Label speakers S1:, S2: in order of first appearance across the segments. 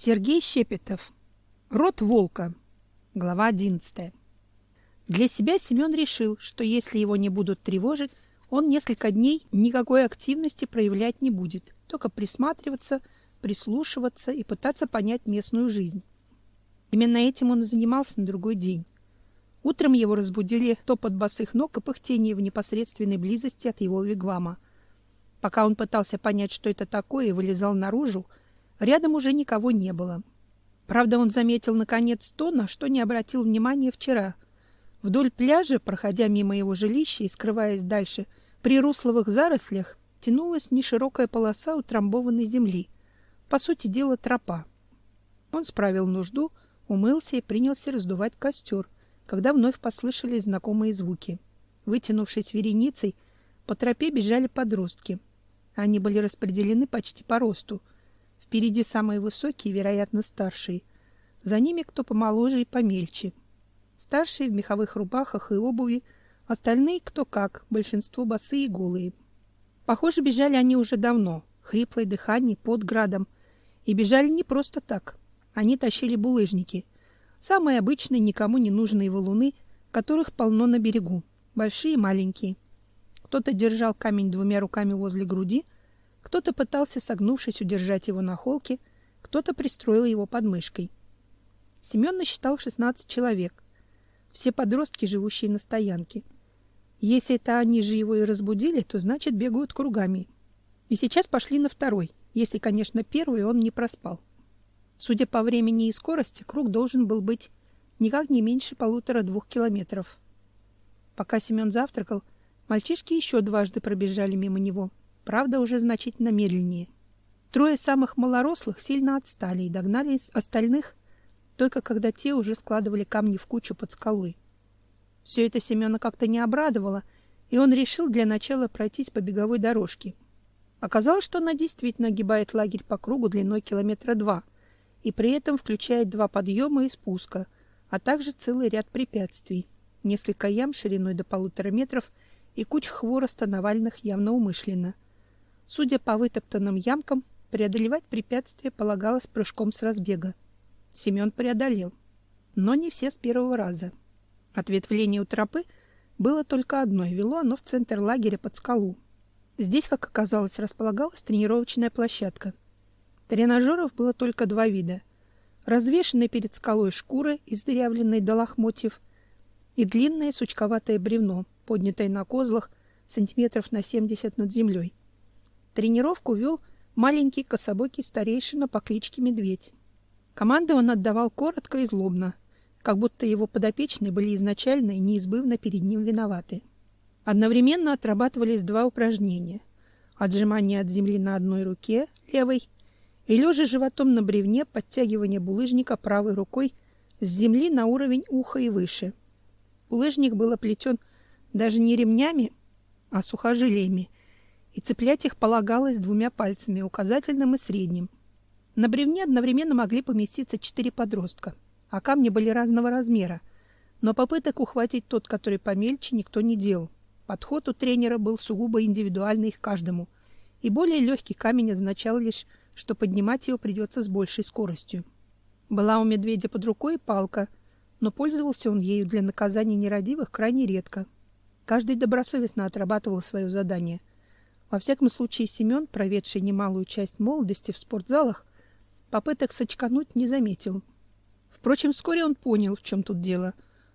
S1: Сергей Щепетов. Род волка. Глава 11. Для себя Семен решил, что если его не будут тревожить, он несколько дней никакой активности проявлять не будет, только присматриваться, прислушиваться и пытаться понять местную жизнь. Именно этим он и занимался на другой день. Утром его разбудили топот босых ног и пыхтение в непосредственной близости от его вигвама. Пока он пытался понять, что это такое, и вылезал наружу, Рядом уже никого не было. Правда, он заметил наконец то, на что не обратил внимания вчера. Вдоль пляжа, проходя мимо его жилища и скрываясь дальше, при русловых зарослях тянулась неширокая полоса утрамбованной земли. По сути дела, тропа. Он справил нужду, умылся и принялся раздувать костер, когда вновь послышались знакомые звуки. Вытянувшись вереницей, по тропе бежали подростки. Они были распределены почти по росту — Впереди самые высокие, вероятно, старшие. За ними кто помоложе и помельче. Старшие в меховых рубахах и обуви, остальные кто как, большинство босые и голые. Похоже, бежали они уже давно, хриплое дыхание под градом, и бежали не просто так. Они тащили булыжники, самые обычные, никому не нужные валуны, которых полно на берегу, большие и маленькие. Кто-то держал камень двумя руками возле груди, кто-то пытался, согнувшись, удержать его на холке, кто-то пристроил его под мышкой. Семен насчитал 16 человек. Все подростки, живущие на стоянке. Если это они же его и разбудили, то значит бегают кругами. И сейчас пошли на второй, если, конечно, первый он не проспал. Судя по времени и скорости, круг должен был быть никак не меньше полутора-двух километров. Пока Семен завтракал, мальчишки еще дважды пробежали мимо него — правда, уже значительно медленнее. Трое самых малорослых сильно отстали и догнали остальных только когда те уже складывали камни в кучу под скалой. Все это Семена как-то не обрадовало, и он решил для начала пройтись по беговой дорожке. Оказалось, что она действительно огибает лагерь по кругу длиной километра два и при этом включает два подъема и спуска, а также целый ряд препятствий, несколько ям шириной до полутора метров и куч хвороста навальных явно умышленно – Судя по вытоптанным ямкам, преодолевать препятствия полагалось прыжком с разбега. Семен преодолел, но не все с первого раза. Ответвление у тропы было только одно, и вело оно в центр лагеря под скалу. Здесь, как оказалось, располагалась тренировочная площадка. Тренажеров было только два вида. Развешенные перед скалой шкуры, издырявленные до лохмотьев, и длинное сучковатое бревно, поднятое на козлах сантиметров на 70 над землей. Тренировку вел маленький кособокий старейшина по кличке Медведь. Команды он отдавал коротко и злобно, как будто его подопечные были изначально и неизбывно перед ним виноваты. Одновременно отрабатывались два упражнения: отжимание от земли на одной руке, левой, и лежа животом на бревне подтягивание булыжника правой рукой с земли на уровень уха и выше. Булыжник был оплетен даже не ремнями, а сухожилиями, и цеплять их полагалось двумя пальцами, указательным и средним. На бревне одновременно могли поместиться четыре подростка, а камни были разного размера, но попыток ухватить тот, который помельче, никто не делал. Подход у тренера был сугубо индивидуальный к каждому, и более легкий камень означал лишь, что поднимать его придется с большей скоростью. Была у медведя под рукой палка, но пользовался он ею для наказания нерадивых крайне редко. Каждый добросовестно отрабатывал свое задание. Во всяком случае, Семен, проведший немалую часть молодости в спортзалах, попыток сочкануть не заметил. Впрочем, вскоре он понял, в чем тут дело.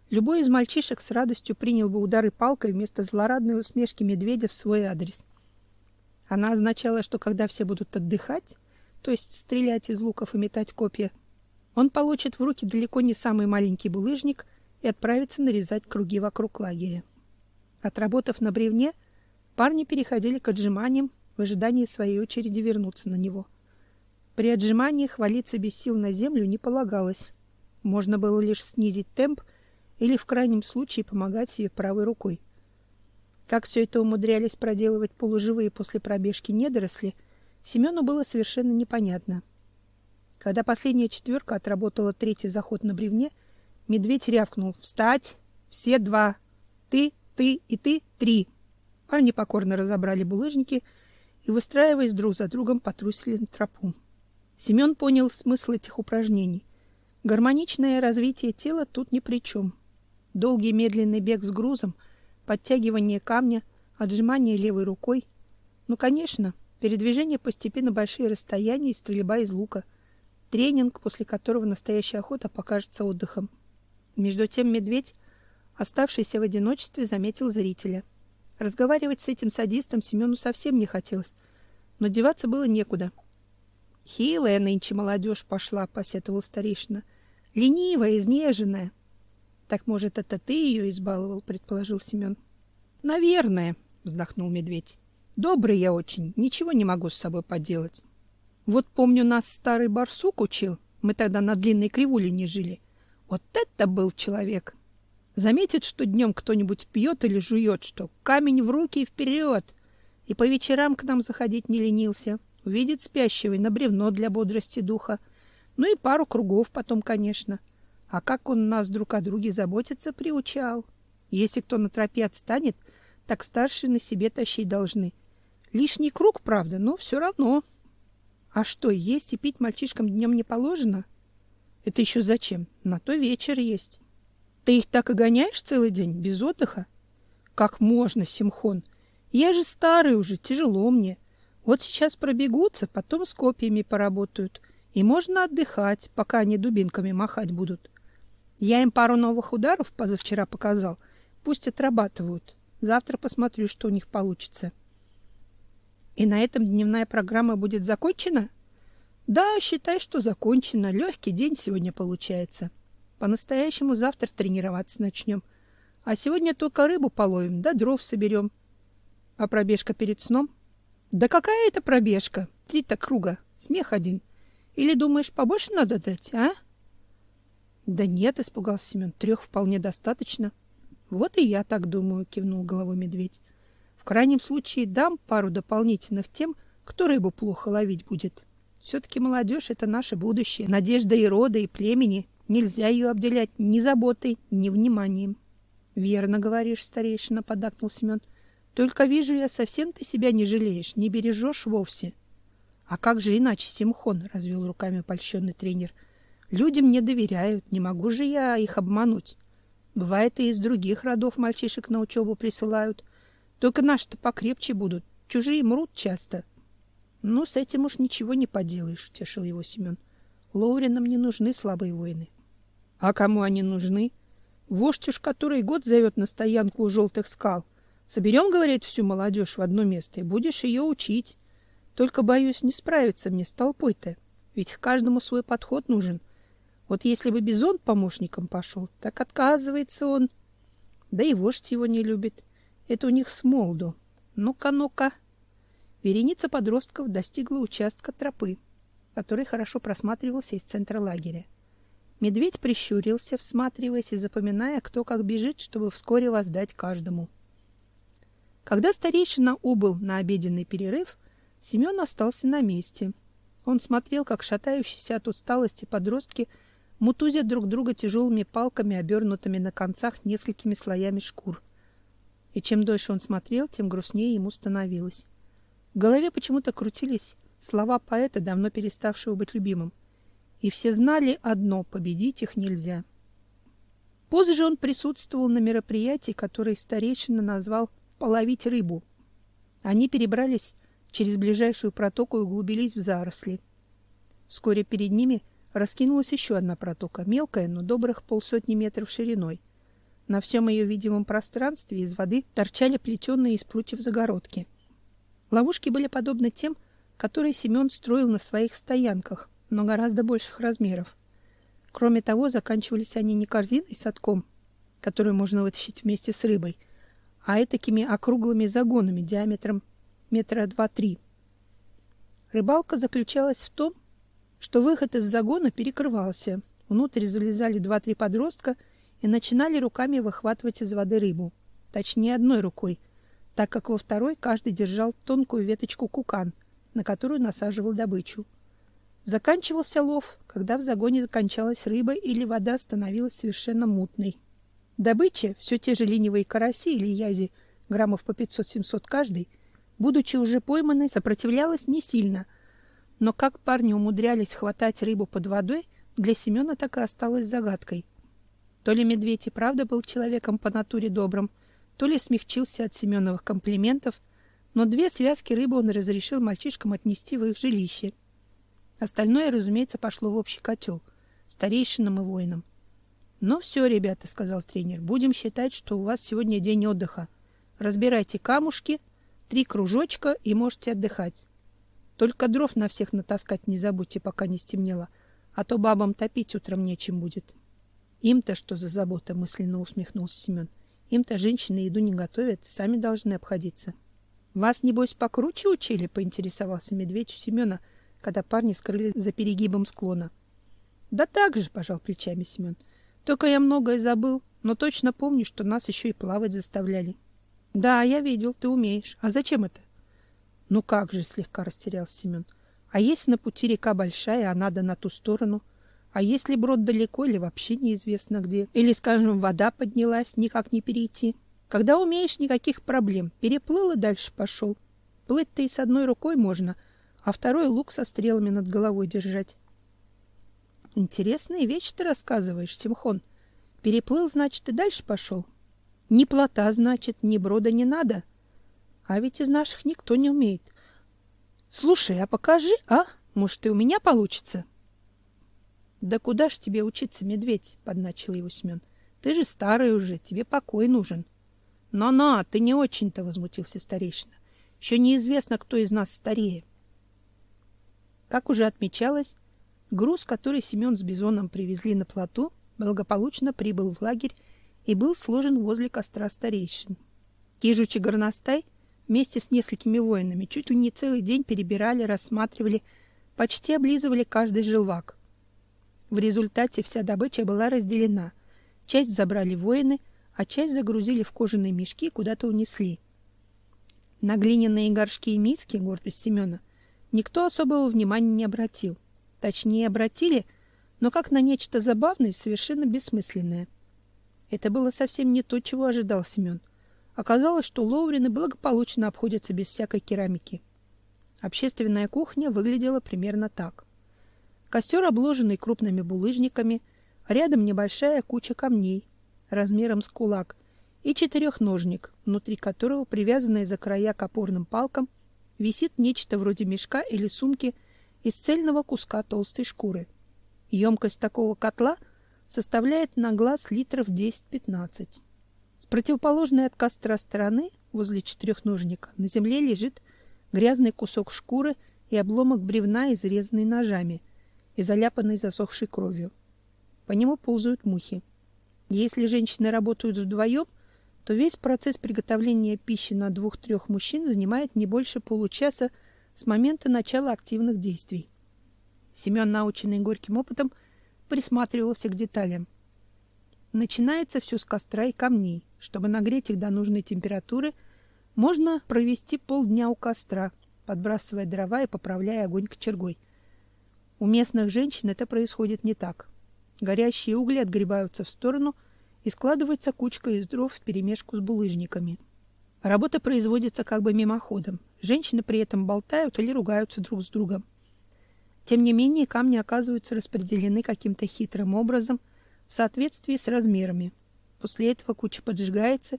S1: Любой из мальчишек с радостью принял бы удары палкой вместо злорадной усмешки медведя в свой адрес. Она означала, что когда все будут отдыхать, то есть стрелять из луков и метать копья, он получит в руки далеко не самый маленький булыжник и отправится нарезать круги вокруг лагеря. Отработав на бревне, Парни переходили к отжиманиям в ожидании своей очереди вернуться на него. При отжимании хвалиться без сил на землю не полагалось. Можно было лишь снизить темп или в крайнем случае помогать себе правой рукой. Как все это умудрялись проделывать полуживые после пробежки недоросли, Семену было совершенно непонятно. Когда последняя четверка отработала третий заход на бревне, медведь рявкнул: "Встать! Все два! Ты, ты и ты три!" Парни покорно разобрали булыжники и, выстраиваясь друг за другом, потрусили на тропу. Семен понял смысл этих упражнений. Гармоничное развитие тела тут ни при чем. Долгий медленный бег с грузом, подтягивание камня, отжимание левой рукой. Ну, конечно, передвижение постепенно большие расстояния и стрельба из лука. Тренинг, после которого настоящая охота покажется отдыхом. Между тем медведь, оставшийся в одиночестве, заметил зрителя. Разговаривать с этим садистом Семену совсем не хотелось, но деваться было некуда. Хилая нынче молодежь пошла, посетовал старейшина. Ленивая, изнеженная. Так, может, это ты ее избаловал, предположил Семен. Наверное, вздохнул медведь. Добрый я очень, ничего не могу с собой поделать. Вот помню, нас старый барсук учил. Мы тогда на длинной кривуле не жили. Вот это был человек. Заметит, что днем кто-нибудь пьет или жует, что камень в руки и вперед. И по вечерам к нам заходить не ленился увидит спящего и на бревно для бодрости духа. Ну и пару кругов потом, конечно. А как он нас друг о друге заботиться приучал. Если кто на тропе отстанет, так старшие на себе тащить должны. Лишний круг, правда, но все равно. А что, есть и пить мальчишкам днем не положено? Это еще зачем? На то вечер есть. Ты их так и гоняешь целый день, без отдыха? Как можно, Симхон? Я же старый уже, тяжело мне. Вот сейчас пробегутся, потом с копьями поработают. И можно отдыхать, пока они дубинками махать будут. Я им пару новых ударов позавчера показал. Пусть отрабатывают. Завтра посмотрю, что у них получится. И на этом дневная программа будет закончена? Да, считай, что закончена. Легкий день сегодня получается. По-настоящему завтра тренироваться начнем. А сегодня только рыбу половим, да дров соберем. А пробежка перед сном — да какая это пробежка? Три-то круга. Смех один. Или думаешь, побольше надо дать, а? Да нет, испугался Семен. Трех вполне достаточно. Вот и я так думаю, кивнул головой медведь. В крайнем случае дам пару дополнительных тем, кто рыбу плохо ловить будет. Все-таки молодежь — это наше будущее, надежда и рода, и племени. Нельзя ее обделять ни заботой, ни вниманием. — Верно говоришь, старейшина, — поддакнул Семен. Только вижу я, совсем ты себя не жалеешь, не бережешь вовсе. А как же иначе, Симхон, развел руками польщенный тренер. Люди мне доверяют, не могу же я их обмануть. Бывает, и из других родов мальчишек на учебу присылают. Только наши-то покрепче будут, чужие мрут часто. Ну, с этим уж ничего не поделаешь, утешил его Семен. Лоуринам не нужны слабые воины. А кому они нужны? Вождь уж который год зовет на стоянку у желтых скал. Соберем, говорит, всю молодежь в одно место и будешь ее учить. Только боюсь не справиться мне с толпой-то, ведь каждому свой подход нужен. Вот если бы Бизон помощником пошел, так отказывается он. Да и вождь его не любит. Это у них с молоду. Ну-ка, ну-ка. Вереница подростков достигла участка тропы, который хорошо просматривался из центра лагеря. Медведь прищурился, всматриваясь и запоминая, кто как бежит, чтобы вскоре воздать каждому. Когда старейшина убыл на обеденный перерыв, Семен остался на месте. Он смотрел, как шатающиеся от усталости подростки мутузят друг друга тяжелыми палками, обернутыми на концах несколькими слоями шкур. И чем дольше он смотрел, тем грустнее ему становилось. В голове почему-то крутились слова поэта, давно переставшего быть любимым. И все знали одно — победить их нельзя. Позже он присутствовал на мероприятии, которое старейшина назвал половить рыбу. Они перебрались через ближайшую протоку и углубились в заросли. Вскоре перед ними раскинулась еще одна протока, мелкая, но добрых полсотни метров шириной. На всем ее видимом пространстве из воды торчали плетеные из прутьев загородки. Ловушки были подобны тем, которые Семен строил на своих стоянках, но гораздо больших размеров. Кроме того, заканчивались они не корзиной с отком, которую можно вытащить вместе с рыбой, а этакими округлыми загонами диаметром метра два-три. Рыбалка заключалась в том, что выход из загона перекрывался. Внутрь залезали два-три подростка и начинали руками выхватывать из воды рыбу. Точнее, одной рукой, так как во второй каждый держал тонкую веточку кукан, на которую насаживал добычу. Заканчивался лов, когда в загоне закончалась рыба или вода становилась совершенно мутной. Добыча, все те же ленивые караси или язи, граммов по 500-700 каждый, будучи уже пойманной, сопротивлялась не сильно, Но как парни умудрялись хватать рыбу под водой, для Семена так и осталось загадкой. То ли медведь и правда был человеком по натуре добрым, то ли смягчился от Семеновых комплиментов, но две связки рыбы он разрешил мальчишкам отнести в их жилище. Остальное, разумеется, пошло в общий котел, старейшинам и воинам. «Ну все, ребята», — сказал тренер, — «будем считать, что у вас сегодня день отдыха. Разбирайте камушки, три кружочка и можете отдыхать. Только дров на всех натаскать не забудьте, пока не стемнело, а то бабам топить утром нечем будет». «Им-то что за забота?» — мысленно усмехнулся Семен. «Им-то женщины еду не готовят, сами должны обходиться». «Вас, небось, покруче учили?» — поинтересовался медведь у Семена, когда парни скрылись за перегибом склона. «Да так же», — пожал плечами Семен. Только я многое забыл, но точно помню, что нас еще и плавать заставляли. Да, я видел, ты умеешь. А зачем это? Ну как же, слегка растерялся Семен. А если на пути река большая, а надо на ту сторону? А если брод далеко или вообще неизвестно где? Или, скажем, вода поднялась, никак не перейти? Когда умеешь, никаких проблем. Переплыл и дальше пошел. Плыть-то и с одной рукой можно, а второй лук со стрелами над головой держать. Интересные вещи ты рассказываешь, Симхон. Переплыл, значит, и дальше пошел. Ни плота, значит, ни брода не надо. А ведь из наших никто не умеет. Слушай, а покажи, а? Может, и у меня получится? Да куда ж тебе учиться, медведь? подначил его Семен. Ты же старый уже, тебе покой нужен. Но-но, ты не очень-то возмутился старейшина. Еще неизвестно, кто из нас старее. Как уже отмечалось, Груз, который Семен с Бизоном привезли на плоту, благополучно прибыл в лагерь и был сложен возле костра старейшин. Кижуч и Горностай вместе с несколькими воинами чуть ли не целый день перебирали, рассматривали, почти облизывали каждый желвак. В результате вся добыча была разделена. Часть забрали воины, а часть загрузили в кожаные мешки и куда-то унесли. На глиняные горшки и миски, гордость Семена, никто особого внимания не обратил. Точнее, обратили, но как на нечто забавное совершенно бессмысленное. Это было совсем не то, чего ожидал Семен. Оказалось, что ловрины благополучно обходятся без всякой керамики. Общественная кухня выглядела примерно так. Костер, обложенный крупными булыжниками, рядом небольшая куча камней размером с кулак и четырехножник, внутри которого, привязанный за края к опорным палкам, висит нечто вроде мешка или сумки из цельного куска толстой шкуры. Емкость такого котла составляет на глаз литров 10-15. С противоположной от костра стороны, возле четырехножника, на земле лежит грязный кусок шкуры и обломок бревна, изрезанный ножами и заляпанный засохшей кровью. По нему ползают мухи. Если женщины работают вдвоем, то весь процесс приготовления пищи на двух-трех мужчин занимает не больше получаса с момента начала активных действий. Семен, наученный горьким опытом, присматривался к деталям. Начинается все с костра и камней. Чтобы нагреть их до нужной температуры, можно провести полдня у костра, подбрасывая дрова и поправляя огонь кочергой. У местных женщин это происходит не так. Горящие угли отгребаются в сторону и складывается кучка из дров вперемешку с булыжниками. Работа производится как бы мимоходом. Женщины при этом болтают или ругаются друг с другом. Тем не менее, камни оказываются распределены каким-то хитрым образом в соответствии с размерами. После этого куча поджигается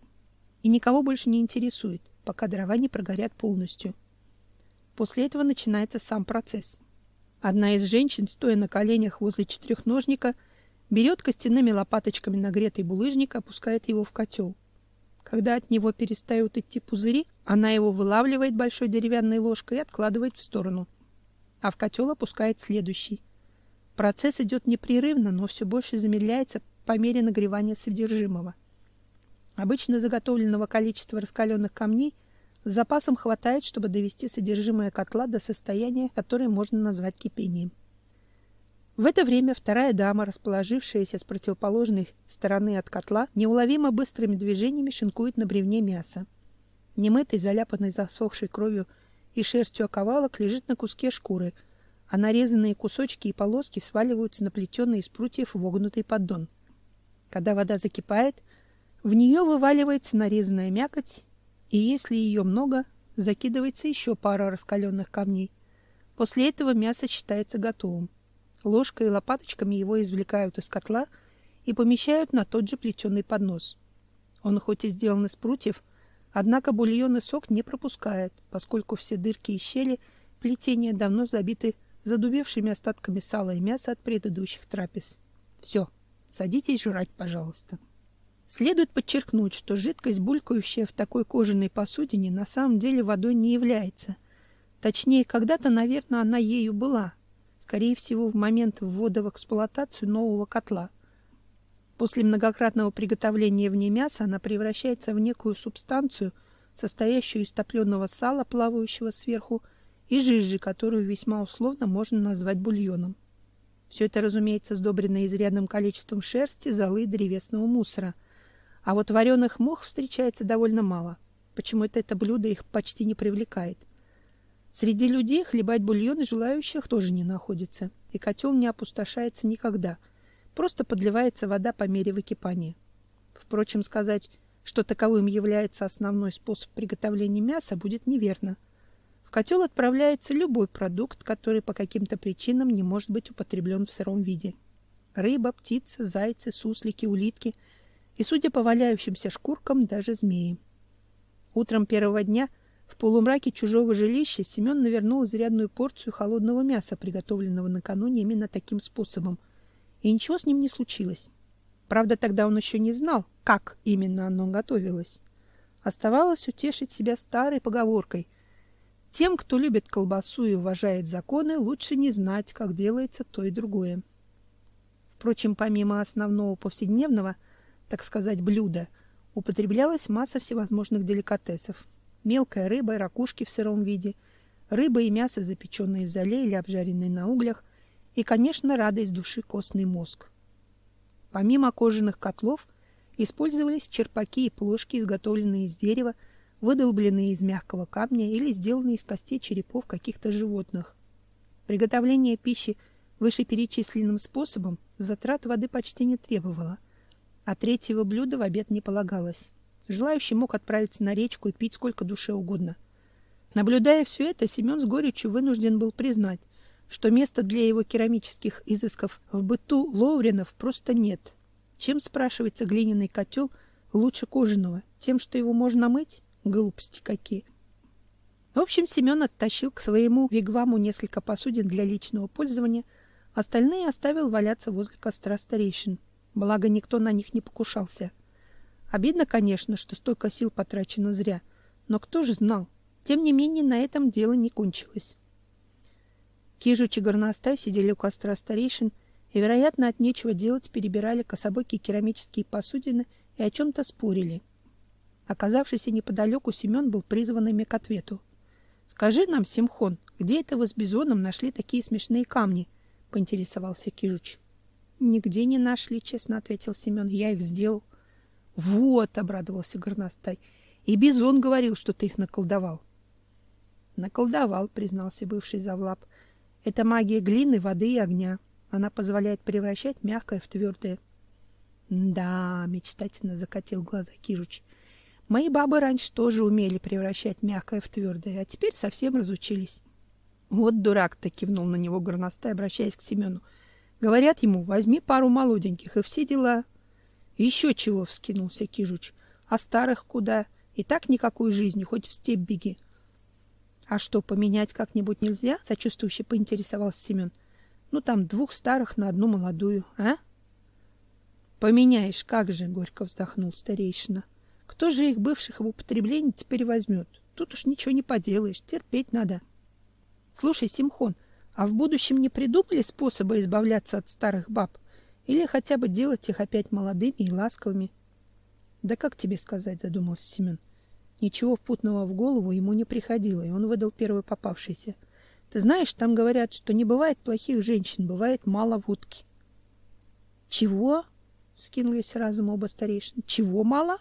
S1: и никого больше не интересует, пока дрова не прогорят полностью. После этого начинается сам процесс. Одна из женщин, стоя на коленях возле четырехножника, берет костяными лопаточками нагретый булыжник, опускает его в котел. Когда от него перестают идти пузыри, она его вылавливает большой деревянной ложкой и откладывает в сторону. А в котел опускает следующий. Процесс идет непрерывно, но все больше замедляется по мере нагревания содержимого. Обычно заготовленного количества раскаленных камней с запасом хватает, чтобы довести содержимое котла до состояния, которое можно назвать кипением. В это время вторая дама, расположившаяся с противоположной стороны от котла, неуловимо быстрыми движениями шинкует на бревне мясо. Немытый, заляпанный засохшей кровью и шерстью оковалок лежит на куске шкуры, а нарезанные кусочки и полоски сваливаются на плетеный из прутьев вогнутый поддон. Когда вода закипает, в нее вываливается нарезанная мякоть, и если ее много, закидывается еще пара раскаленных камней. После этого мясо считается готовым. Ложкой и лопаточками его извлекают из котла и помещают на тот же плетеный поднос. Он хоть и сделан из прутьев, однако бульонный сок не пропускает, поскольку все дырки и щели плетения давно забиты задубевшими остатками сала и мяса от предыдущих трапез. Все, садитесь жрать, пожалуйста. Следует подчеркнуть, что жидкость, булькающая в такой кожаной посудине, на самом деле водой не является. Точнее, когда-то, наверное, она ею была. Скорее всего, в момент ввода в эксплуатацию нового котла. После многократного приготовления в ней мяса она превращается в некую субстанцию, состоящую из топленого сала, плавающего сверху, и жижи, которую весьма условно можно назвать бульоном. Все это, разумеется, сдобрено изрядным количеством шерсти, золы и древесного мусора. А вот вареных мух встречается довольно мало. Почему-то это блюдо их почти не привлекает. Среди людей хлебать бульон желающих тоже не находится, и котел не опустошается никогда. Просто подливается вода по мере выкипания. Впрочем, сказать, что таковым является основной способ приготовления мяса, будет неверно. В котел отправляется любой продукт, который по каким-то причинам не может быть употреблен в сыром виде. Рыба, птица, зайцы, суслики, улитки и, судя по валяющимся шкуркам, даже змеи. Утром первого дня – в полумраке чужого жилища Семен навернул изрядную порцию холодного мяса, приготовленного накануне именно таким способом. И ничего с ним не случилось. Правда, тогда он еще не знал, как именно оно готовилось. Оставалось утешить себя старой поговоркой: тем, кто любит колбасу и уважает законы, лучше не знать, как делается то и другое. Впрочем, помимо основного повседневного, так сказать, блюда, употреблялась масса всевозможных деликатесов мелкая рыба, ракушки в сыром виде, рыба и мясо, запеченные в зале или обжаренные на углях, и, конечно, радость души костный мозг. Помимо кожаных котлов использовались черпаки и плошки, изготовленные из дерева, выдолбленные из мягкого камня или сделанные из костей черепов каких-то животных. Приготовление пищи вышеперечисленным способом затрат воды почти не требовало, а третьего блюда в обед не полагалось. Желающий мог отправиться на речку и пить сколько душе угодно. Наблюдая все это, Семен с горечью вынужден был признать, что места для его керамических изысков в быту Ловринов просто нет. Чем, спрашивается, глиняный котел лучше кожаного? Тем, что его можно мыть? Глупости какие. В общем, Семен оттащил к своему вигваму несколько посудин для личного пользования, остальные оставил валяться возле костра старейшин. Благо, никто на них не покушался. — Обидно, конечно, что столько сил потрачено зря, но кто же знал? Тем не менее, на этом дело не кончилось. Кижуч и горностай сидели у костра старейшин и, вероятно, от нечего делать перебирали кособокие керамические посудины и о чем-то спорили. Оказавшийся неподалеку, Семен был призван ими к ответу. — Скажи нам, Симхон, где это вы с Бизоном нашли такие смешные камни? — поинтересовался Кижуч. — Нигде не нашли, — честно ответил Семен. — Я их сделал. — вот, обрадовался горностай. И Бизон говорил, что ты их наколдовал. Наколдовал, признался бывший завлап. Это магия глины, воды и огня. Она позволяет превращать мягкое в твердое. Да, мечтательно закатил глаза Кижуч. Мои бабы раньше тоже умели превращать мягкое в твердое, а теперь совсем разучились. Вот дурак-то кивнул на него горностай, обращаясь к Семену. Говорят ему: "Возьми пару молоденьких и все дела". Еще чего, вскинулся Кижуч. А старых куда? И так никакой жизни, хоть в степь беги. А что, поменять как-нибудь нельзя? сочувствующе поинтересовался Семен. Ну там двух старых на одну молодую, а? Поменяешь, как же, горько вздохнул старейшина. Кто же их бывших в употреблении теперь возьмет? Тут уж ничего не поделаешь, терпеть надо. Слушай, Симхон, а в будущем не придумали способа избавляться от старых баб? Или хотя бы делать их опять молодыми и ласковыми. Да как тебе сказать, задумался Семен. Ничего впутного в голову ему не приходило, и он выдал первый попавшийся. Ты знаешь, там говорят, что не бывает плохих женщин, бывает мало водки. Чего? вскинулись разом оба старейшины. Чего мало?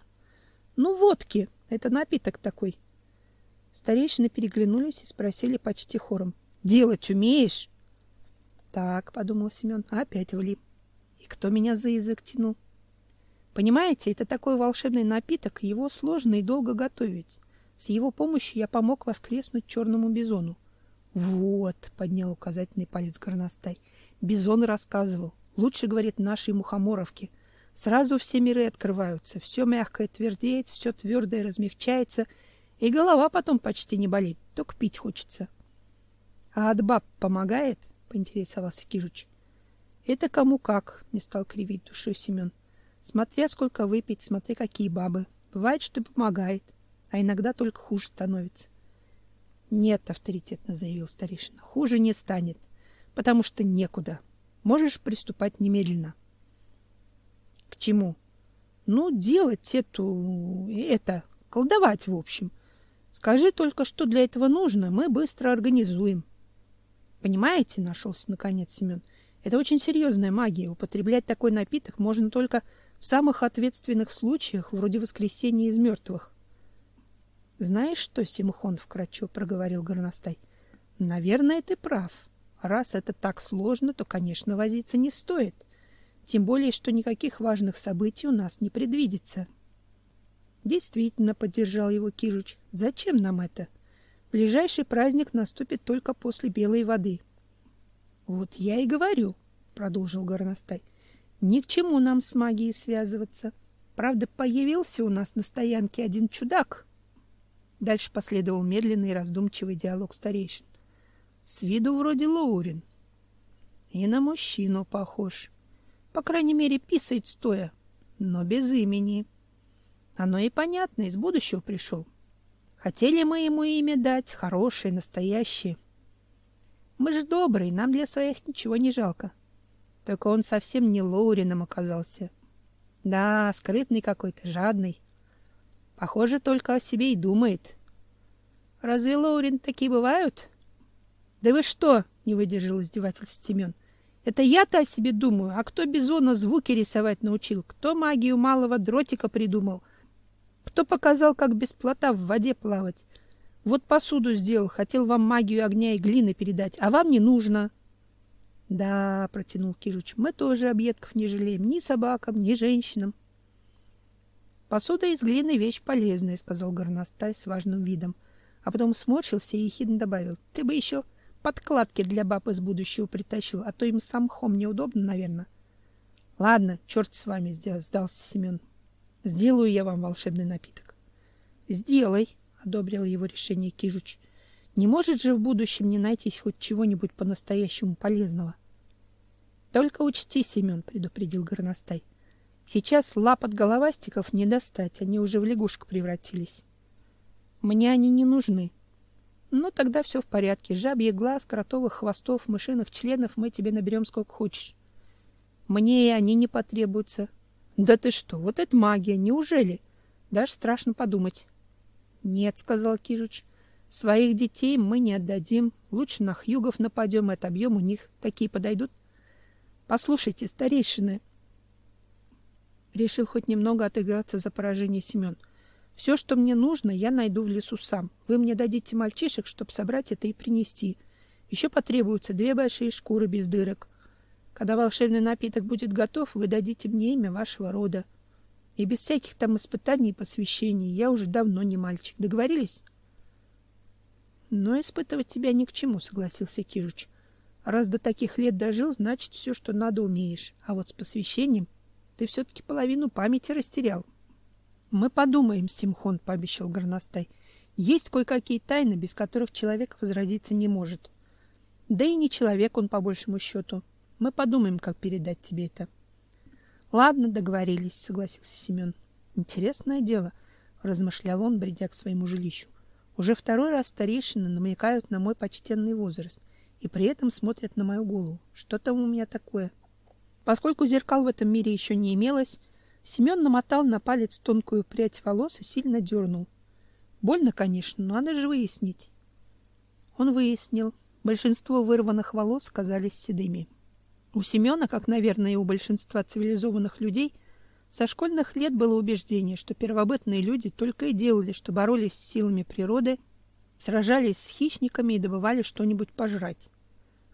S1: Ну, водки. Это напиток такой. Старейшины переглянулись и спросили почти хором: "Делать умеешь?" Так, подумал Семен, опять влип. И кто меня за язык тянул? Понимаете, это такой волшебный напиток, его сложно и долго готовить. С его помощью я помог воскреснуть черному бизону. Вот, поднял указательный палец горностай. Бизон рассказывал. Лучше, говорит, нашей мухоморовки. Сразу все миры открываются, все мягкое твердеет, все твердое размягчается, и голова потом почти не болит, только пить хочется. А от баб помогает? поинтересовался Кижуч. Это кому как, не стал кривить душой Семен. Смотря сколько выпить, смотря какие бабы. Бывает, что помогает, а иногда только хуже становится. Нет, авторитетно заявил старейшина. Хуже не станет, потому что некуда. Можешь приступать немедленно. К чему? Ну, делать эту это, колдовать, в общем. Скажи только, что для этого нужно, мы быстро организуем. Понимаете, нашелся наконец Семен. Это очень серьезная магия. Употреблять такой напиток можно только в самых ответственных случаях, вроде воскресения из мертвых. Знаешь что, Симхон вкратчиво проговорил горностай. Наверное, ты прав. Раз это так сложно, то, конечно, возиться не стоит. Тем более, что никаких важных событий у нас не предвидится. Действительно, поддержал его Кижуч. Зачем нам это? Ближайший праздник наступит только после белой воды. Вот я и говорю, продолжил горностай. Ни к чему нам с магией связываться. Правда, появился у нас на стоянке один чудак, Дальше последовал медленный и раздумчивый диалог старейшин. С виду вроде Лоурин. И на мужчину похож. По крайней мере, писает стоя, но без имени. Оно и понятно, из будущего пришел. Хотели мы ему имя дать, хорошее, настоящее. Мы же добрые, нам для своих ничего не жалко. Только он совсем не Лоурином оказался. Да, скрытный какой-то, жадный. Похоже, только о себе и думает. Разве Лоурин такие бывают? Да вы что? Не выдержал издевательств Семен. Это я-то о себе думаю, а кто Бизона звуки рисовать научил? Кто магию малого дротика придумал? Кто показал, как без плота в воде плавать? Вот посуду сделал, хотел вам магию огня и глины передать, а вам не нужно. Да, протянул Кижуч. Мы тоже объедков не жалеем ни собакам, ни женщинам. Посуда из глины вещь полезная, сказал горностай с важным видом, а потом сморщился и ехидно добавил: "Ты бы еще подкладки для баб из будущего притащил, а то им сам хом неудобно, наверное". Ладно, черт с вами, сдался Семен. Сделаю я вам волшебный напиток. Сделай, одобрил его решение Кижуч. Не может же в будущем не найтись хоть чего-нибудь по-настоящему полезного. Только учти, Семен, предупредил горностай. Сейчас лап от головастиков не достать, они уже в лягушек превратились. Мне они не нужны. Ну, тогда все в порядке. Жабьи глаз, кротовых хвостов, мышиных членов мы тебе наберем сколько хочешь. Мне и они не потребуются. Да ты что, вот это магия, неужели? Даже страшно подумать. Нет, сказал Кижуч. Своих детей мы не отдадим. Лучше на хьюгов нападем и отобьем у них. Такие подойдут. Послушайте, старейшины, Решил хоть немного отыграться за поражение Семен. Все, что мне нужно, я найду в лесу сам. Вы мне дадите мальчишек, чтобы собрать это и принести. Еще потребуются две большие шкуры без дырок. Когда волшебный напиток будет готов, вы дадите мне имя вашего рода. И без всяких там испытаний и посвящений. Я уже давно не мальчик. Договорились? Но испытывать тебя ни к чему, согласился Кижуч. Раз до таких лет дожил, значит, все, что надо, умеешь. А вот с посвящением ты все-таки половину памяти растерял. Мы подумаем, Симхон, пообещал горностай. Есть кое-какие тайны, без которых человек возродиться не может. Да и не человек он по большему счету. Мы подумаем, как передать тебе это. Ладно, договорились, согласился Семен. Интересное дело, размышлял он, бредя к своему жилищу. Уже второй раз старейшины намекают на мой почтенный возраст и при этом смотрят на мою голову. Что там у меня такое? Поскольку зеркал в этом мире еще не имелось, Семен намотал на палец тонкую прядь волос и сильно дернул. Больно, конечно, но надо же выяснить. Он выяснил. Большинство вырванных волос казались седыми. У Семена, как, наверное, и у большинства цивилизованных людей, со школьных лет было убеждение, что первобытные люди только и делали, что боролись с силами природы, сражались с хищниками и добывали что-нибудь пожрать.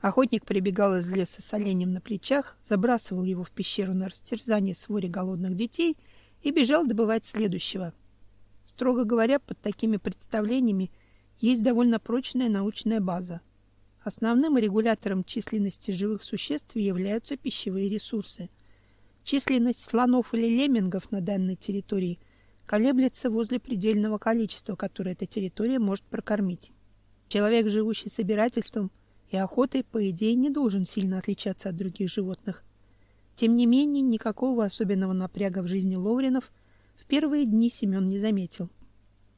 S1: Охотник прибегал из леса с оленем на плечах, забрасывал его в пещеру на растерзание своре голодных детей и бежал добывать следующего. Строго говоря, под такими представлениями есть довольно прочная научная база. Основным регулятором численности живых существ являются пищевые ресурсы. Численность слонов или леммингов на данной территории колеблется возле предельного количества, которое эта территория может прокормить. Человек, живущий собирательством и охотой, по идее, не должен сильно отличаться от других животных. Тем не менее, никакого особенного напряга в жизни Ловринов в первые дни Семен не заметил.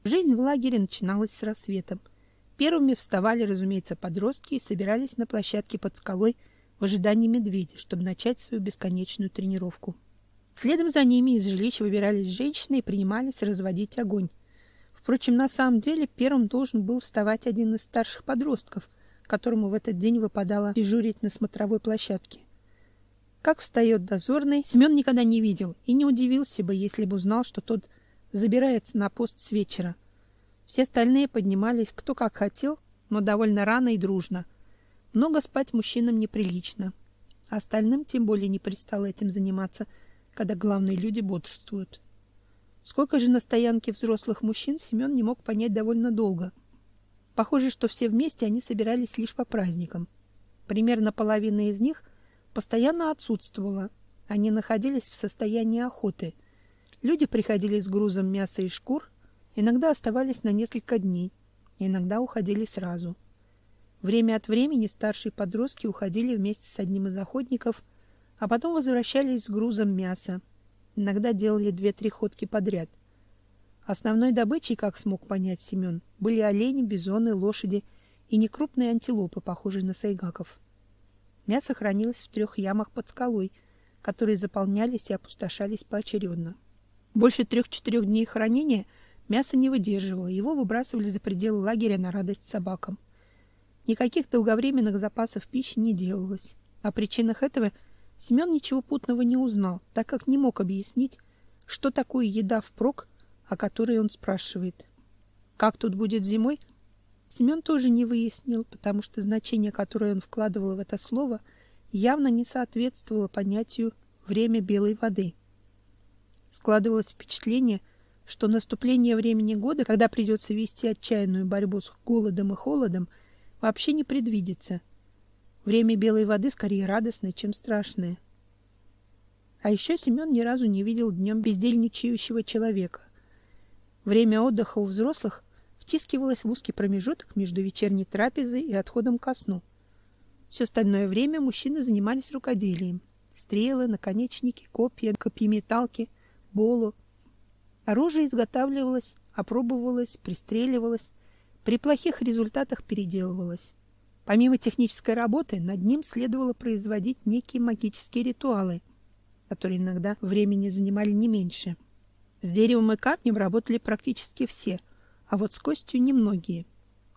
S1: Жизнь в лагере начиналась с рассветом. Первыми вставали, разумеется, подростки и собирались на площадке под скалой в ожидании медведя, чтобы начать свою бесконечную тренировку. Следом за ними из жилищ выбирались женщины и принимались разводить огонь. Впрочем, на самом деле первым должен был вставать один из старших подростков, которому в этот день выпадало дежурить на смотровой площадке. Как встает дозорный, Семен никогда не видел и не удивился бы, если бы узнал, что тот забирается на пост с вечера. Все остальные поднимались кто как хотел, но довольно рано и дружно. Много спать мужчинам неприлично, а остальным тем более не пристало этим заниматься, когда главные люди бодрствуют. Сколько же на стоянке взрослых мужчин Семен не мог понять довольно долго. Похоже, что все вместе они собирались лишь по праздникам. Примерно половина из них постоянно отсутствовала. Они находились в состоянии охоты. Люди приходили с грузом мяса и шкур, Иногда оставались на несколько дней, иногда уходили сразу. Время от времени старшие подростки уходили вместе с одним из охотников, а потом возвращались с грузом мяса. Иногда делали две-три ходки подряд. Основной добычей, как смог понять Семен, были олени, бизоны, лошади и некрупные антилопы, похожие на сайгаков. Мясо хранилось в трех ямах под скалой, которые заполнялись и опустошались поочередно. Больше трех-четырех дней хранения – Мясо не выдерживало, его выбрасывали за пределы лагеря на радость собакам. Никаких долговременных запасов пищи не делалось. О причинах этого Семен ничего путного не узнал, так как не мог объяснить, что такое еда впрок, о которой он спрашивает. Как тут будет зимой? Семен тоже не выяснил, потому что значение, которое он вкладывал в это слово, явно не соответствовало понятию время белой воды. Складывалось впечатление, что наступление времени года, когда придется вести отчаянную борьбу с голодом и холодом, вообще не предвидится. Время белой воды скорее радостное, чем страшное. А еще Семен ни разу не видел днем бездельничающего человека. Время отдыха у взрослых втискивалось в узкий промежуток между вечерней трапезой и отходом ко сну. Все остальное время мужчины занимались рукоделием. Стрелы, наконечники, копья, копьеметалки, болу, Оружие изготавливалось, опробовалось, пристреливалось, при плохих результатах переделывалось. Помимо технической работы, над ним следовало производить некие магические ритуалы, которые иногда времени занимали не меньше. С деревом и камнем работали практически все, а вот с костью немногие.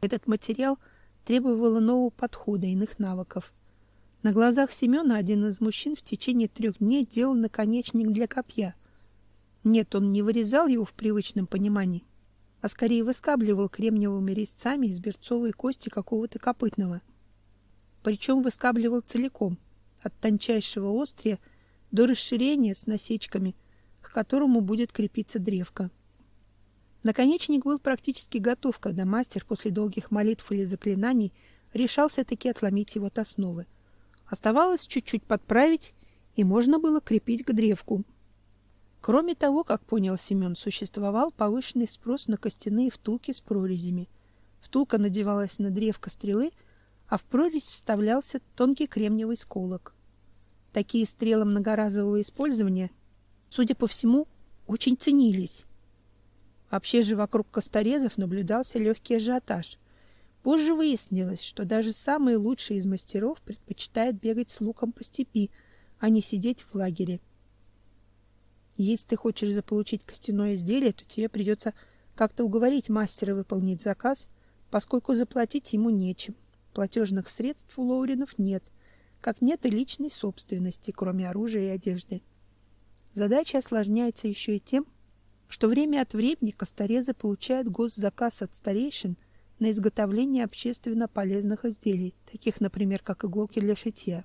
S1: Этот материал требовал нового подхода, иных навыков. На глазах Семена один из мужчин в течение трех дней делал наконечник для копья – нет, он не вырезал его в привычном понимании, а скорее выскабливал кремниевыми резцами из берцовой кости какого-то копытного. Причем выскабливал целиком, от тончайшего острия до расширения с насечками, к которому будет крепиться древко. Наконечник был практически готов, когда мастер после долгих молитв или заклинаний решался таки отломить его от основы. Оставалось чуть-чуть подправить, и можно было крепить к древку, Кроме того, как понял Семен, существовал повышенный спрос на костяные втулки с прорезями. Втулка надевалась на древко стрелы, а в прорезь вставлялся тонкий кремниевый сколок. Такие стрелы многоразового использования, судя по всему, очень ценились. Вообще же вокруг косторезов наблюдался легкий ажиотаж. Позже выяснилось, что даже самые лучшие из мастеров предпочитают бегать с луком по степи, а не сидеть в лагере. Если ты хочешь заполучить костяное изделие, то тебе придется как-то уговорить мастера выполнить заказ, поскольку заплатить ему нечем. Платежных средств у Лоуринов нет, как нет и личной собственности, кроме оружия и одежды. Задача осложняется еще и тем, что время от времени косторезы получают госзаказ от старейшин на изготовление общественно полезных изделий, таких, например, как иголки для шитья.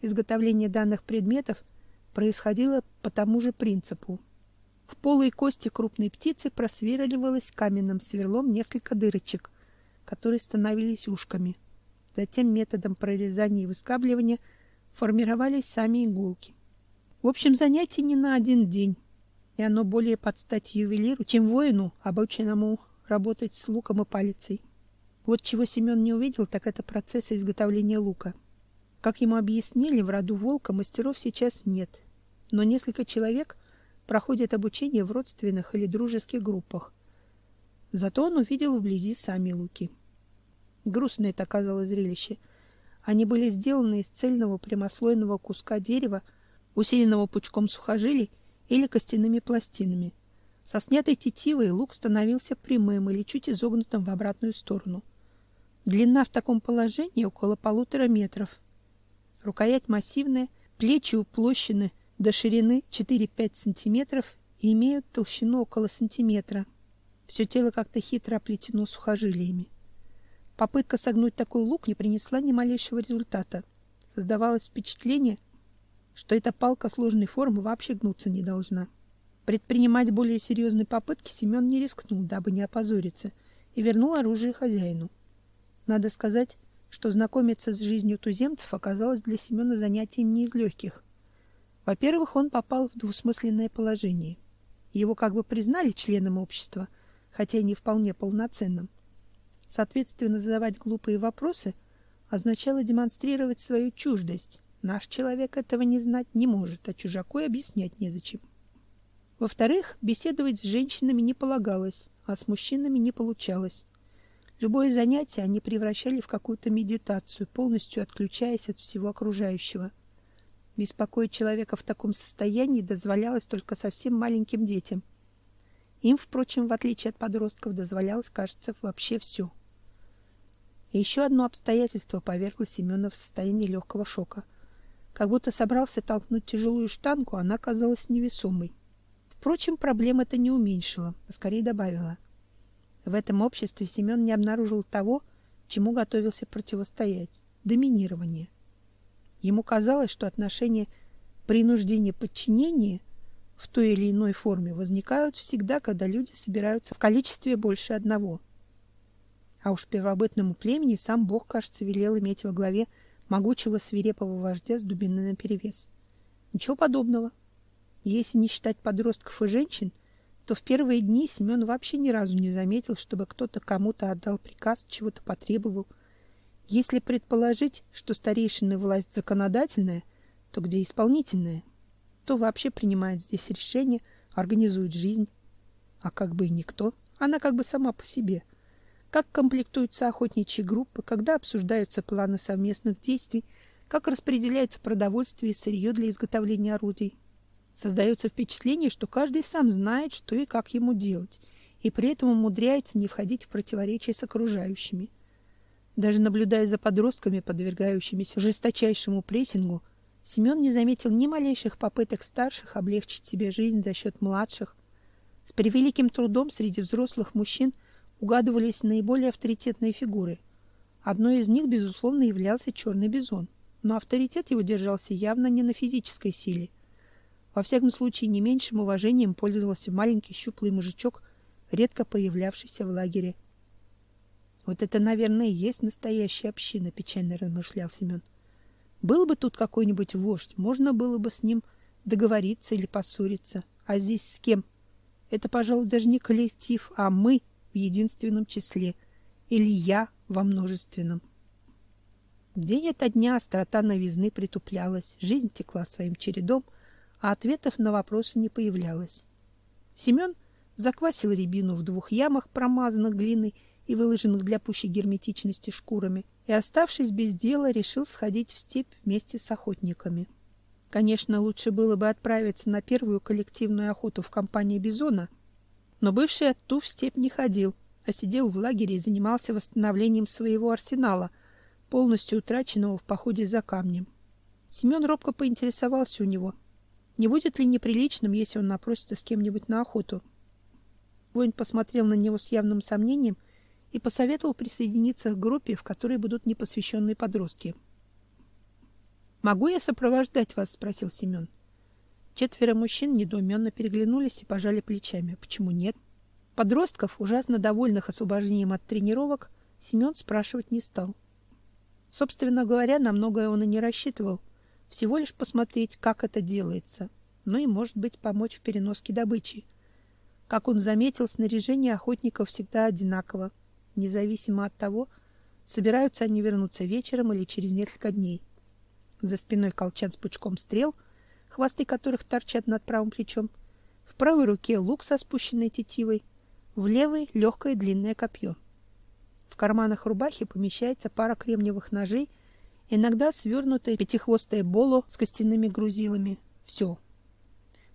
S1: Изготовление данных предметов – происходило по тому же принципу. В полой кости крупной птицы просверливалось каменным сверлом несколько дырочек, которые становились ушками. затем методом прорезания и выскабливания формировались сами иголки. В общем, занятие не на один день, и оно более под стать ювелиру, чем воину, обученному работать с луком и палицей. Вот чего Семен не увидел, так это процесса изготовления лука. Как ему объяснили, в роду волка мастеров сейчас нет, но несколько человек проходят обучение в родственных или дружеских группах. Зато он увидел вблизи сами луки. Грустное это оказалось зрелище. Они были сделаны из цельного прямослойного куска дерева, усиленного пучком сухожилий или костяными пластинами. Со снятой тетивой лук становился прямым или чуть изогнутым в обратную сторону. Длина в таком положении около полутора метров. Рукоять массивная, плечи уплощены до ширины 4-5 сантиметров и имеют толщину около сантиметра. Все тело как-то хитро оплетено сухожилиями. Попытка согнуть такой лук не принесла ни малейшего результата. Создавалось впечатление, что эта палка сложной формы вообще гнуться не должна. Предпринимать более серьезные попытки Семен не рискнул, дабы не опозориться, и вернул оружие хозяину. Надо сказать, что знакомиться с жизнью туземцев оказалось для Семена занятием не из легких. Во-первых, он попал в двусмысленное положение. Его как бы признали членом общества, хотя и не вполне полноценным. Соответственно, задавать глупые вопросы означало демонстрировать свою чуждость. Наш человек этого не знать не может, а чужаку и объяснять незачем. Во-вторых, беседовать с женщинами не полагалось, а с мужчинами не получалось. Любое занятие они превращали в какую-то медитацию, полностью отключаясь от всего окружающего. Беспокоить человека в таком состоянии дозволялось только совсем маленьким детям. Им, впрочем, в отличие от подростков, дозволялось, кажется, вообще все. И еще одно обстоятельство повергло Семена в состояние легкого шока. Как будто собрался толкнуть тяжелую штангу, она казалась невесомой. Впрочем, проблем это не уменьшило, а скорее добавило. В этом обществе Семен не обнаружил того, чему готовился противостоять доминирование. Ему казалось, что отношения принуждения-подчинения в той или иной форме возникают всегда, когда люди собираются в количестве больше одного. А уж первобытному племени сам Бог, кажется, велел иметь во главе могучего свирепого вождя с дубиной наперевес. Ничего подобного. Если не считать подростков и женщин, то в первые дни Семен вообще ни разу не заметил, чтобы кто-то кому-то отдал приказ, чего-то потребовал. Если предположить, что старейшины власть законодательная, то где исполнительная? Кто вообще принимает здесь решения, организует жизнь? А как бы и никто. Она как бы сама по себе – как комплектуются охотничьи группы, когда обсуждаются планы совместных действий, как распределяется продовольствие и сырье для изготовления орудий. Создается впечатление, что каждый сам знает, что и как ему делать, и при этом умудряется не входить в противоречие с окружающими. Даже наблюдая за подростками, подвергающимися жесточайшему прессингу, Семен не заметил ни малейших попыток старших облегчить себе жизнь за счет младших. С превеликим трудом среди взрослых мужчин – угадывались наиболее авторитетные фигуры. Одной из них, безусловно, являлся черный бизон, но авторитет его держался явно не на физической силе. Во всяком случае, не меньшим уважением пользовался маленький щуплый мужичок, редко появлявшийся в лагере. Вот это, наверное, и есть настоящая община, печально размышлял Семен. Был бы тут какой-нибудь вождь, можно было бы с ним договориться или поссориться. А здесь с кем? Это, пожалуй, даже не коллектив, а мы в единственном числе или я во множественном. День ото дня острота новизны притуплялась, жизнь текла своим чередом, а ответов на вопросы не появлялось. Семен заквасил рябину в двух ямах, промазанных глиной и выложенных для пущей герметичности шкурами, и, оставшись без дела, решил сходить в степь вместе с охотниками. Конечно, лучше было бы отправиться на первую коллективную охоту в компании Бизона, но бывший отту в степь не ходил, а сидел в лагере и занимался восстановлением своего арсенала, полностью утраченного в походе за камнем. Семен робко поинтересовался у него, не будет ли неприличным, если он напросится с кем-нибудь на охоту. Воин посмотрел на него с явным сомнением и посоветовал присоединиться к группе, в которой будут непосвященные подростки. «Могу я сопровождать вас?» — спросил Семен. Четверо мужчин недоуменно переглянулись и пожали плечами. Почему нет? Подростков, ужасно довольных освобождением от тренировок, Семен спрашивать не стал. Собственно говоря, на многое он и не рассчитывал. Всего лишь посмотреть, как это делается. Ну и, может быть, помочь в переноске добычи. Как он заметил, снаряжение охотников всегда одинаково, независимо от того, собираются они вернуться вечером или через несколько дней. За спиной колчан с пучком стрел, хвосты которых торчат над правым плечом, в правой руке лук со спущенной тетивой, в левой легкое длинное копье. В карманах рубахи помещается пара кремниевых ножей, иногда свернутое пятихвостое боло с костяными грузилами. Все.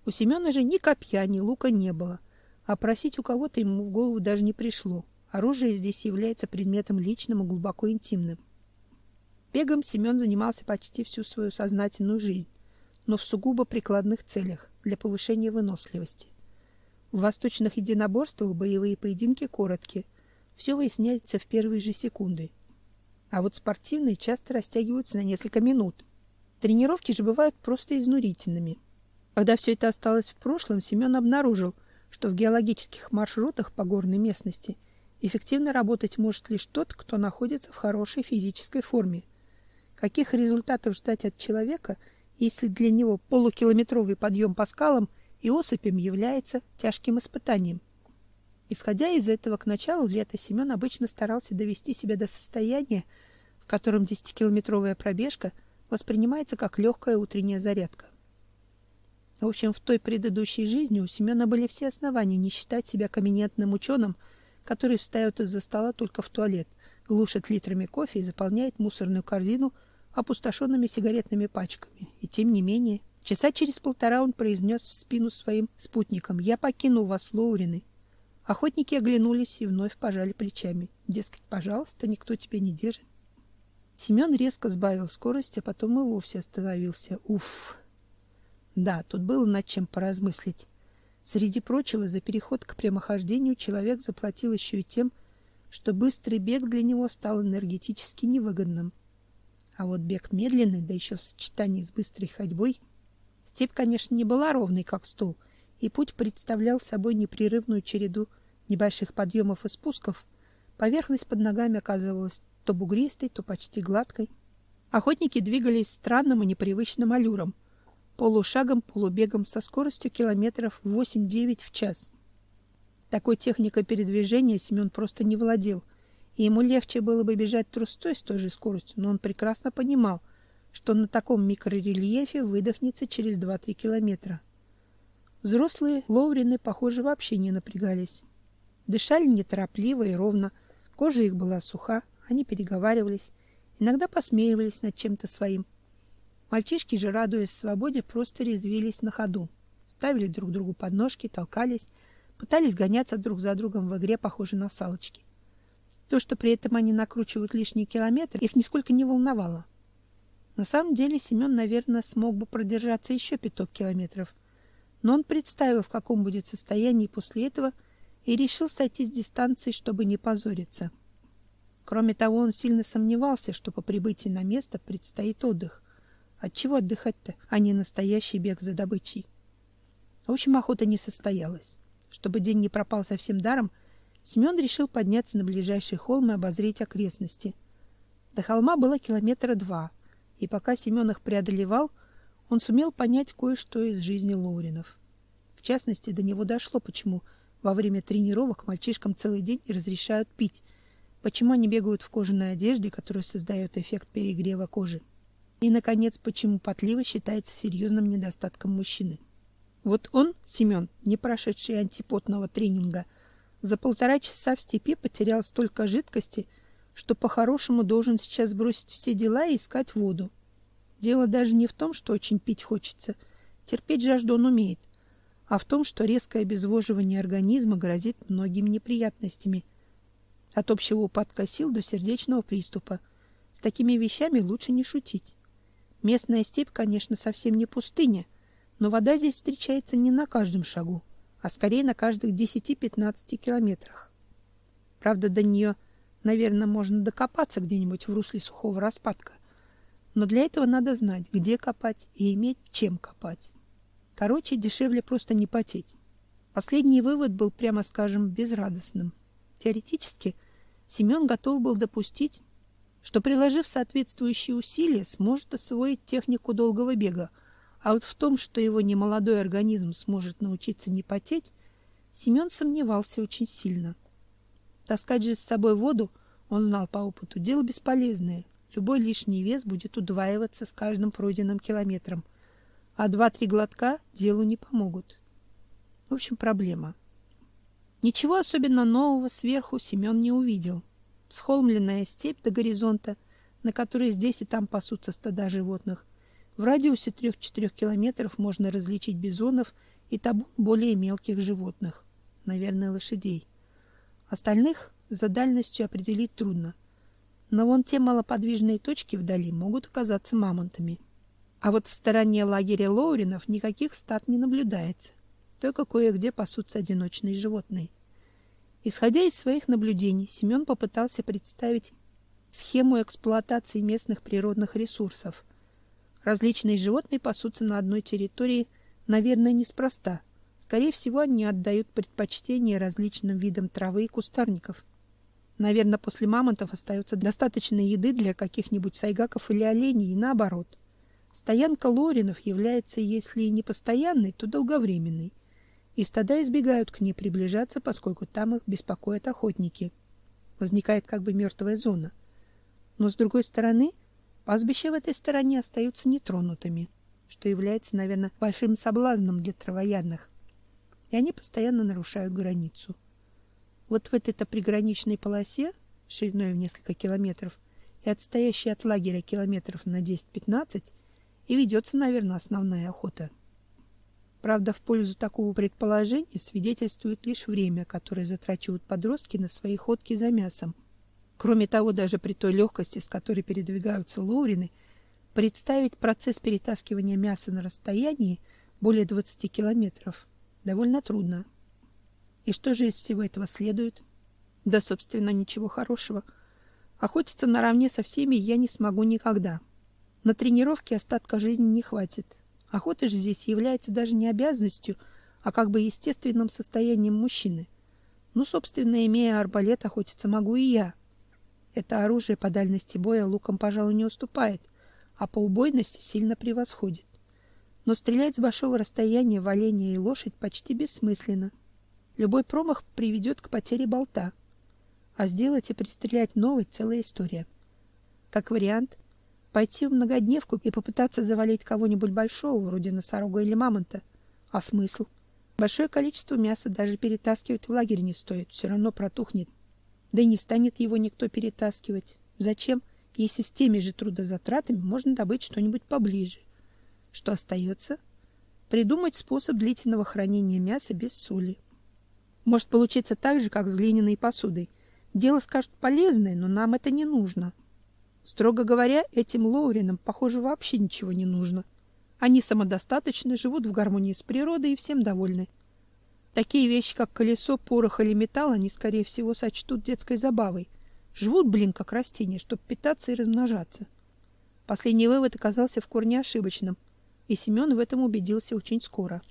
S1: У Семена же ни копья, ни лука не было — а просить у кого-то ему в голову даже не пришло. Оружие здесь является предметом личным и глубоко интимным. Бегом Семен занимался почти всю свою сознательную жизнь, но в сугубо прикладных целях, для повышения выносливости. В восточных единоборствах боевые поединки короткие, все выясняется в первые же секунды. А вот спортивные часто растягиваются на несколько минут. Тренировки же бывают просто изнурительными. Когда все это осталось в прошлом, Семен обнаружил – что в геологических маршрутах по горной местности эффективно работать может лишь тот, кто находится в хорошей физической форме. Каких результатов ждать от человека, если для него полукилометровый подъем по скалам и осыпям является тяжким испытанием? Исходя из этого, к началу лета Семен обычно старался довести себя до состояния, в котором десятикилометровая пробежка воспринимается как легкая утренняя зарядка. В общем, в той предыдущей жизни у Семена были все основания не считать себя каменетным ученым, который встает из-за стола только в туалет, глушит литрами кофе и заполняет мусорную корзину опустошенными сигаретными пачками. И тем не менее, часа через полтора он произнес в спину своим спутникам: "Я покину вас, Лоурины". Охотники оглянулись и вновь пожали плечами. Дескать, пожалуйста, никто тебя не держит. Семен резко сбавил скорость, а потом и вовсе остановился. Уф. Да, тут было над чем поразмыслить. Среди прочего, за переход к прямохождению человек заплатил еще и тем, что быстрый бег для него стал энергетически невыгодным. А вот бег медленный, да еще в сочетании с быстрой ходьбой, степь, конечно, не была ровной, как стол, и путь представлял собой непрерывную череду небольших подъемов и спусков. Поверхность под ногами оказывалась то бугристой, то почти гладкой. Охотники двигались странным и непривычным аллюром, полушагом, полубегом со скоростью километров 8-9 в час. Такой техникой передвижения Семен просто не владел, и ему легче было бы бежать трусцой с той же скоростью, но он прекрасно понимал, что на таком микрорельефе выдохнется через 2-3 километра. Взрослые ловрины, похоже, вообще не напрягались. Дышали неторопливо и ровно, кожа их была суха, они переговаривались, иногда посмеивались над чем-то своим, Мальчишки же, радуясь свободе, просто резвились на ходу. Ставили друг другу подножки, толкались, пытались гоняться друг за другом в игре, похожей на салочки. То, что при этом они накручивают лишние километры, их нисколько не волновало. На самом деле Семен, наверное, смог бы продержаться еще пяток километров, но он представил, в каком будет состоянии после этого, и решил сойти с дистанции, чтобы не позориться. Кроме того, он сильно сомневался, что по прибытии на место предстоит отдых. От чего отдыхать-то, а не настоящий бег за добычей? В общем, охота не состоялась. Чтобы день не пропал совсем даром, Семен решил подняться на ближайший холм и обозреть окрестности. До холма было километра два, и пока Семен их преодолевал, он сумел понять кое-что из жизни Лоуринов. В частности, до него дошло, почему во время тренировок мальчишкам целый день разрешают пить, почему они бегают в кожаной одежде, которая создает эффект перегрева кожи. И, наконец, почему потливость считается серьезным недостатком мужчины. Вот он, Семен, не прошедший антипотного тренинга, за полтора часа в степи потерял столько жидкости, что по-хорошему должен сейчас бросить все дела и искать воду. Дело даже не в том, что очень пить хочется. Терпеть жажду он умеет. А в том, что резкое обезвоживание организма грозит многими неприятностями. От общего упадка сил до сердечного приступа. С такими вещами лучше не шутить. Местная степь, конечно, совсем не пустыня, но вода здесь встречается не на каждом шагу, а скорее на каждых 10-15 километрах. Правда, до нее, наверное, можно докопаться где-нибудь в русле сухого распадка. Но для этого надо знать, где копать и иметь чем копать. Короче, дешевле просто не потеть. Последний вывод был, прямо скажем, безрадостным. Теоретически Семен готов был допустить, что, приложив соответствующие усилия, сможет освоить технику долгого бега, а вот в том, что его немолодой организм сможет научиться не потеть, Семен сомневался очень сильно. Таскать же с собой воду, он знал по опыту, дело бесполезное. Любой лишний вес будет удваиваться с каждым пройденным километром, а два-три глотка делу не помогут. В общем, проблема. Ничего особенно нового сверху Семен не увидел. Схолмленная степь до горизонта, на которой здесь и там пасутся стада животных. В радиусе трех-четырех километров можно различить бизонов и табун более мелких животных, наверное, лошадей. Остальных за дальностью определить трудно. Но вон те малоподвижные точки вдали могут оказаться мамонтами. А вот в стороне лагеря Лоуринов никаких стад не наблюдается. Только кое-где пасутся одиночные животные. Исходя из своих наблюдений, Семен попытался представить схему эксплуатации местных природных ресурсов. Различные животные пасутся на одной территории, наверное, неспроста. Скорее всего, они отдают предпочтение различным видам травы и кустарников. Наверное, после мамонтов остается достаточно еды для каких-нибудь сайгаков или оленей, и наоборот. Стоянка лоринов является, если и не постоянной, то долговременной. И стада избегают к ней приближаться, поскольку там их беспокоят охотники. Возникает как бы мертвая зона. Но с другой стороны, пастбища в этой стороне остаются нетронутыми, что является, наверное, большим соблазном для травоядных. И они постоянно нарушают границу. Вот в этой-то приграничной полосе, шириной в несколько километров, и отстоящей от лагеря километров на 10-15, и ведется, наверное, основная охота. Правда, в пользу такого предположения свидетельствует лишь время, которое затрачивают подростки на свои ходки за мясом. Кроме того, даже при той легкости, с которой передвигаются лоурины, представить процесс перетаскивания мяса на расстоянии более 20 километров довольно трудно. И что же из всего этого следует? Да, собственно, ничего хорошего. Охотиться наравне со всеми я не смогу никогда. На тренировке остатка жизни не хватит. Охота же здесь является даже не обязанностью, а как бы естественным состоянием мужчины. Ну, собственно, имея арбалет, охотиться могу и я. Это оружие по дальности боя луком, пожалуй, не уступает, а по убойности сильно превосходит. Но стрелять с большого расстояния в оленя и лошадь почти бессмысленно. Любой промах приведет к потере болта, а сделать и пристрелять новый целая история. Как вариант, пойти в многодневку и попытаться завалить кого-нибудь большого, вроде носорога или мамонта. А смысл? Большое количество мяса даже перетаскивать в лагерь не стоит, все равно протухнет. Да и не станет его никто перетаскивать. Зачем, если с теми же трудозатратами можно добыть что-нибудь поближе? Что остается? Придумать способ длительного хранения мяса без соли. Может получиться так же, как с глиняной посудой. Дело, скажут, полезное, но нам это не нужно. Строго говоря, этим Лоуринам, похоже, вообще ничего не нужно. Они самодостаточны, живут в гармонии с природой и всем довольны. Такие вещи, как колесо, порох или металл, они, скорее всего, сочтут детской забавой. Живут, блин, как растения, чтобы питаться и размножаться. Последний вывод оказался в корне ошибочным, и Семен в этом убедился очень скоро.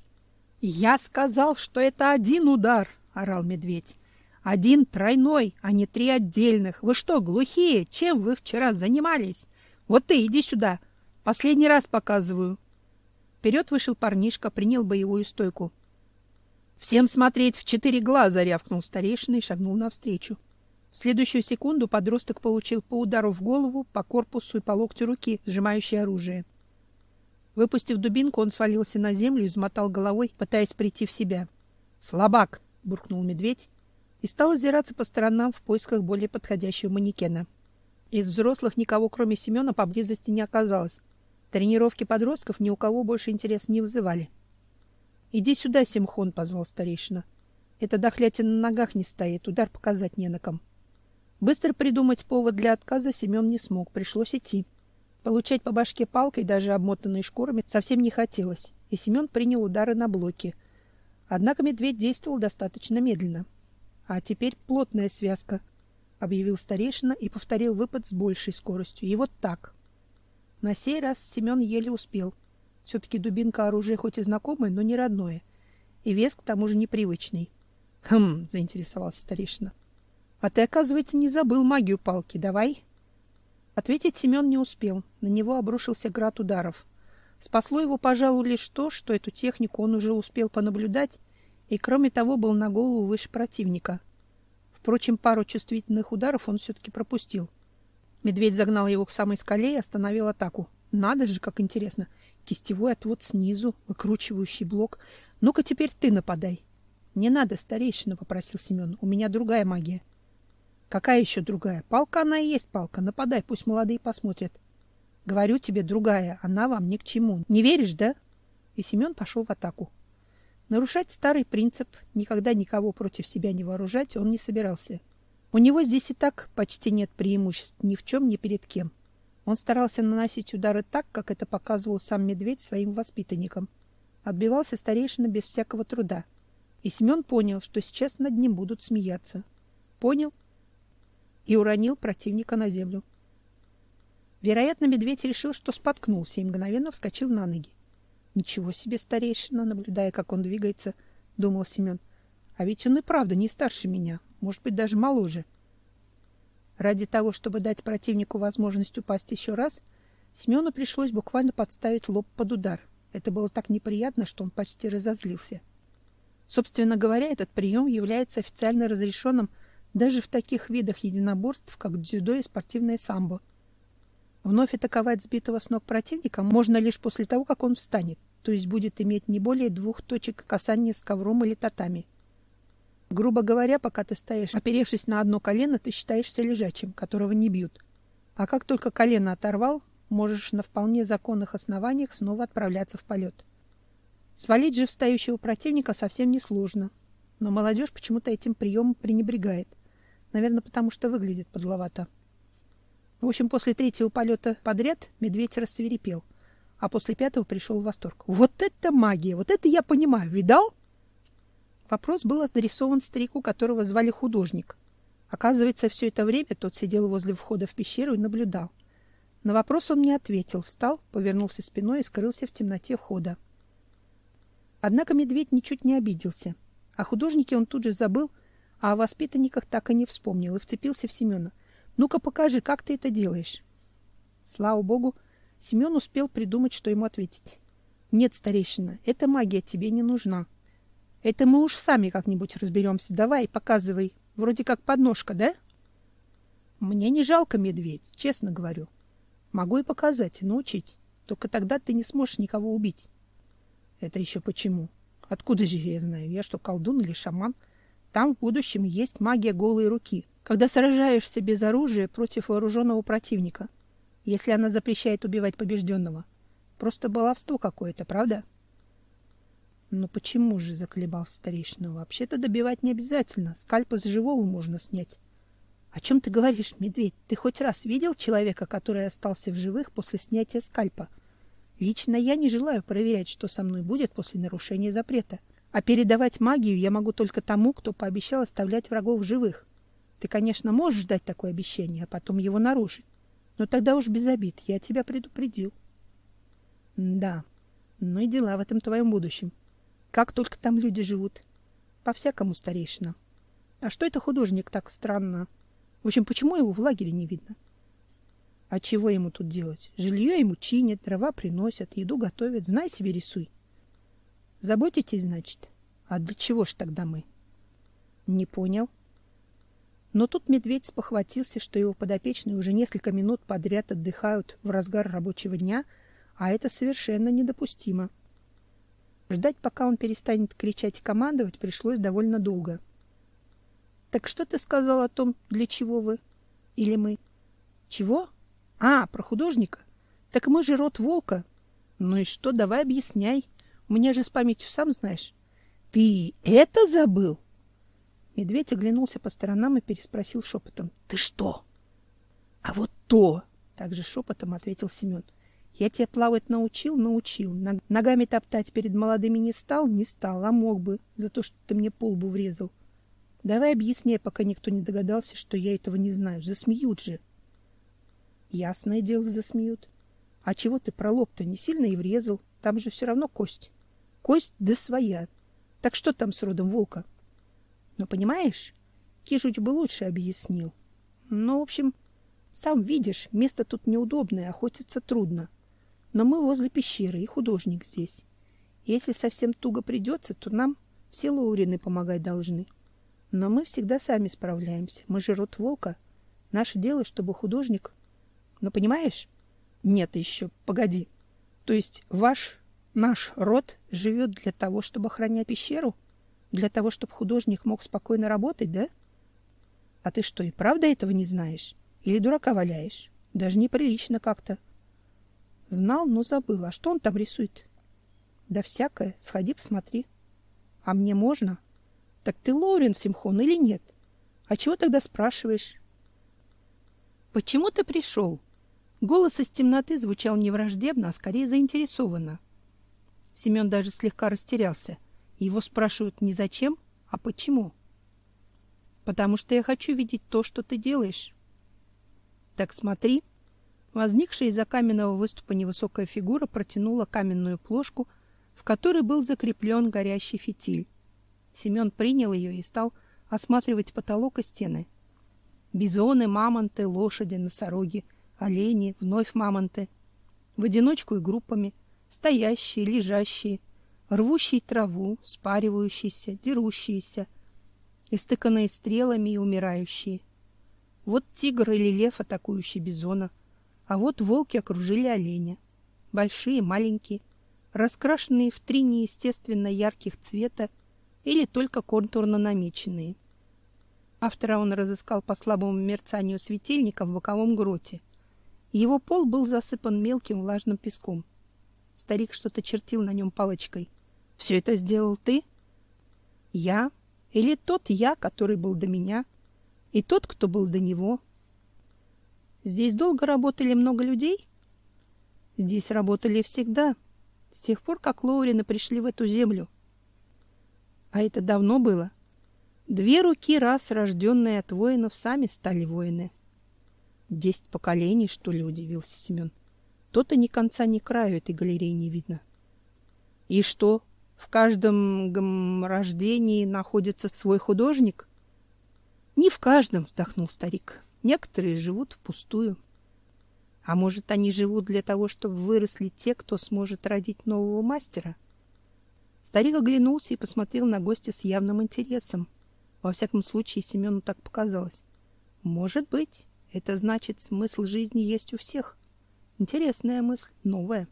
S1: «Я сказал, что это один удар!» — орал медведь. «Один тройной, а не три отдельных. Вы что, глухие? Чем вы вчера занимались? Вот ты, иди сюда. Последний раз показываю». Вперед вышел парнишка, принял боевую стойку. «Всем смотреть в четыре глаза!» — рявкнул старейшина и шагнул навстречу. В следующую секунду подросток получил по удару в голову, по корпусу и по локтю руки, сжимающей оружие. Выпустив дубинку, он свалился на землю и взмотал головой, пытаясь прийти в себя. «Слабак!» — буркнул медведь и стал озираться по сторонам в поисках более подходящего манекена. Из взрослых никого, кроме Семена, поблизости не оказалось. Тренировки подростков ни у кого больше интереса не вызывали. «Иди сюда, Симхон!» — позвал старейшина. «Это дохлятина на ногах не стоит, удар показать не на ком». Быстро придумать повод для отказа Семен не смог, пришлось идти. Получать по башке палкой, даже обмотанной шкурами, совсем не хотелось, и Семен принял удары на блоки. Однако медведь действовал достаточно медленно. А теперь плотная связка, объявил старейшина и повторил выпад с большей скоростью. И вот так. На сей раз Семен еле успел. все таки дубинка оружие хоть и знакомое, но не родное, и вес к тому же непривычный. Хм, заинтересовался старейшина. А ты, оказывается, не забыл магию палки. Давай. Ответить Семен не успел. На него обрушился град ударов. Спасло его, пожалуй, лишь то, что эту технику он уже успел понаблюдать и, кроме того, был на голову выше противника. Впрочем, пару чувствительных ударов он все-таки пропустил. Медведь загнал его к самой скале и остановил атаку. Надо же, как интересно. Кистевой отвод снизу, выкручивающий блок. Ну-ка теперь ты нападай. Не надо, старейшина, попросил Семен. У меня другая магия. Какая еще другая? Палка она и есть палка. Нападай, пусть молодые посмотрят. Говорю тебе, другая, она вам ни к чему. Не веришь, да? И Семен пошел в атаку. Нарушать старый принцип никогда никого против себя не вооружать он не собирался. У него здесь и так почти нет преимуществ ни в чем, ни перед кем. Он старался наносить удары так, как это показывал сам медведь своим воспитанникам. Отбивался старейшина без всякого труда. И Семен понял, что сейчас над ним будут смеяться. Понял и уронил противника на землю. Вероятно, медведь решил, что споткнулся и мгновенно вскочил на ноги. Ничего себе старейшина, наблюдая, как он двигается, думал Семен. А ведь он и правда не старше меня, может быть, даже моложе. Ради того, чтобы дать противнику возможность упасть еще раз, Семену пришлось буквально подставить лоб под удар. Это было так неприятно, что он почти разозлился. Собственно говоря, этот прием является официально разрешенным даже в таких видах единоборств, как дзюдо и спортивное самбо. Вновь атаковать сбитого с ног противника можно лишь после того, как он встанет, то есть будет иметь не более двух точек касания с ковром или татами. Грубо говоря, пока ты стоишь, оперевшись на одно колено, ты считаешься лежачим, которого не бьют. А как только колено оторвал, можешь на вполне законных основаниях снова отправляться в полет. Свалить же встающего противника совсем несложно, но молодежь почему-то этим приемом пренебрегает. Наверное, потому что выглядит подловато. В общем, после третьего полета подряд медведь рассверепел, а после пятого пришел в восторг. Вот это магия! Вот это я понимаю! Видал? Вопрос был адресован старику, которого звали художник. Оказывается, все это время тот сидел возле входа в пещеру и наблюдал. На вопрос он не ответил, встал, повернулся спиной и скрылся в темноте входа. Однако медведь ничуть не обиделся. О художнике он тут же забыл, а о воспитанниках так и не вспомнил и вцепился в Семена. Ну-ка покажи, как ты это делаешь. Слава богу, Семен успел придумать, что ему ответить. Нет, старейшина, эта магия тебе не нужна. Это мы уж сами как-нибудь разберемся. Давай, показывай. Вроде как подножка, да? Мне не жалко медведь, честно говорю. Могу и показать, и научить. Только тогда ты не сможешь никого убить. Это еще почему? Откуда же я знаю? Я что, колдун или шаман? — там в будущем есть магия голой руки, когда сражаешься без оружия против вооруженного противника, если она запрещает убивать побежденного. Просто баловство какое-то, правда? Но почему же заколебался старейшина? Вообще-то добивать не обязательно. Скальп из живого можно снять. О чем ты говоришь, медведь? Ты хоть раз видел человека, который остался в живых после снятия скальпа? Лично я не желаю проверять, что со мной будет после нарушения запрета. А передавать магию я могу только тому, кто пообещал оставлять врагов живых. Ты, конечно, можешь дать такое обещание, а потом его нарушить. Но тогда уж без обид, я тебя предупредил. да, ну и дела в этом твоем будущем. Как только там люди живут. По-всякому старейшина. А что это художник так странно? В общем, почему его в лагере не видно? А чего ему тут делать? Жилье ему чинят, дрова приносят, еду готовят. Знай себе, рисуй. Заботитесь, значит? А для чего ж тогда мы? Не понял. Но тут медведь спохватился, что его подопечные уже несколько минут подряд отдыхают в разгар рабочего дня, а это совершенно недопустимо. Ждать, пока он перестанет кричать и командовать, пришлось довольно долго. Так что ты сказал о том, для чего вы или мы? Чего? А, про художника. Так мы же род волка. Ну и что, давай объясняй. У меня же с памятью, сам знаешь. Ты это забыл? Медведь оглянулся по сторонам и переспросил шепотом. Ты что? А вот то, также шепотом ответил Семен. Я тебя плавать научил, научил. Ногами топтать перед молодыми не стал, не стал, а мог бы, за то, что ты мне полбу врезал. Давай объясни, пока никто не догадался, что я этого не знаю. Засмеют же. Ясное дело, засмеют. А чего ты про лоб-то не сильно и врезал? Там же все равно кость. Кость да своя. Так что там с родом волка? Ну, понимаешь, Кижуч бы лучше объяснил. Ну, в общем, Сам видишь, место тут неудобное, охотиться трудно. Но мы возле пещеры, и художник здесь. Если совсем туго придется, то нам все лаурины помогать должны. Но мы всегда сами справляемся. Мы же род волка. Наше дело, чтобы художник... Ну, понимаешь? Нет еще. Погоди. То есть ваш, наш род живет для того, чтобы охранять пещеру? Для того, чтобы художник мог спокойно работать, да? А ты что, и правда этого не знаешь? Или дурака валяешь? Даже неприлично как-то. Знал, но забыл. А что он там рисует? Да всякое. Сходи, посмотри. А мне можно? Так ты Лоурен Симхон или нет? А чего тогда спрашиваешь? Почему ты пришел? Голос из темноты звучал не враждебно, а скорее заинтересованно. Семен даже слегка растерялся. Его спрашивают не зачем, а почему. Потому что я хочу видеть то, что ты делаешь. Так смотри. Возникшая из-за каменного выступа невысокая фигура протянула каменную плошку, в которой был закреплен горящий фитиль. Семен принял ее и стал осматривать потолок и стены. Бизоны, мамонты, лошади, носороги, олени, вновь мамонты. В одиночку и группами, стоящие, лежащие, рвущие траву, спаривающиеся, дерущиеся, истыканные стрелами и умирающие. Вот тигр или лев, атакующий бизона, а вот волки окружили оленя. Большие, маленькие, раскрашенные в три неестественно ярких цвета или только контурно намеченные. Автора он разыскал по слабому мерцанию светильника в боковом гроте. Его пол был засыпан мелким влажным песком. Старик что-то чертил на нем палочкой. Все это сделал ты? Я или тот я, который был до меня, и тот, кто был до него? Здесь долго работали много людей? Здесь работали всегда, с тех пор, как Лоурины пришли в эту землю. А это давно было. Две руки раз рожденные от воинов сами стали воины. Десять поколений, что ли, удивился Семен. То-то ни конца, ни краю этой галереи не видно. И что, в каждом гм, рождении находится свой художник? Не в каждом, вздохнул старик. Некоторые живут впустую. А может, они живут для того, чтобы выросли те, кто сможет родить нового мастера? Старик оглянулся и посмотрел на гостя с явным интересом. Во всяком случае, Семену так показалось. Может быть, это значит, смысл жизни есть у всех. Интересная мысль, новая.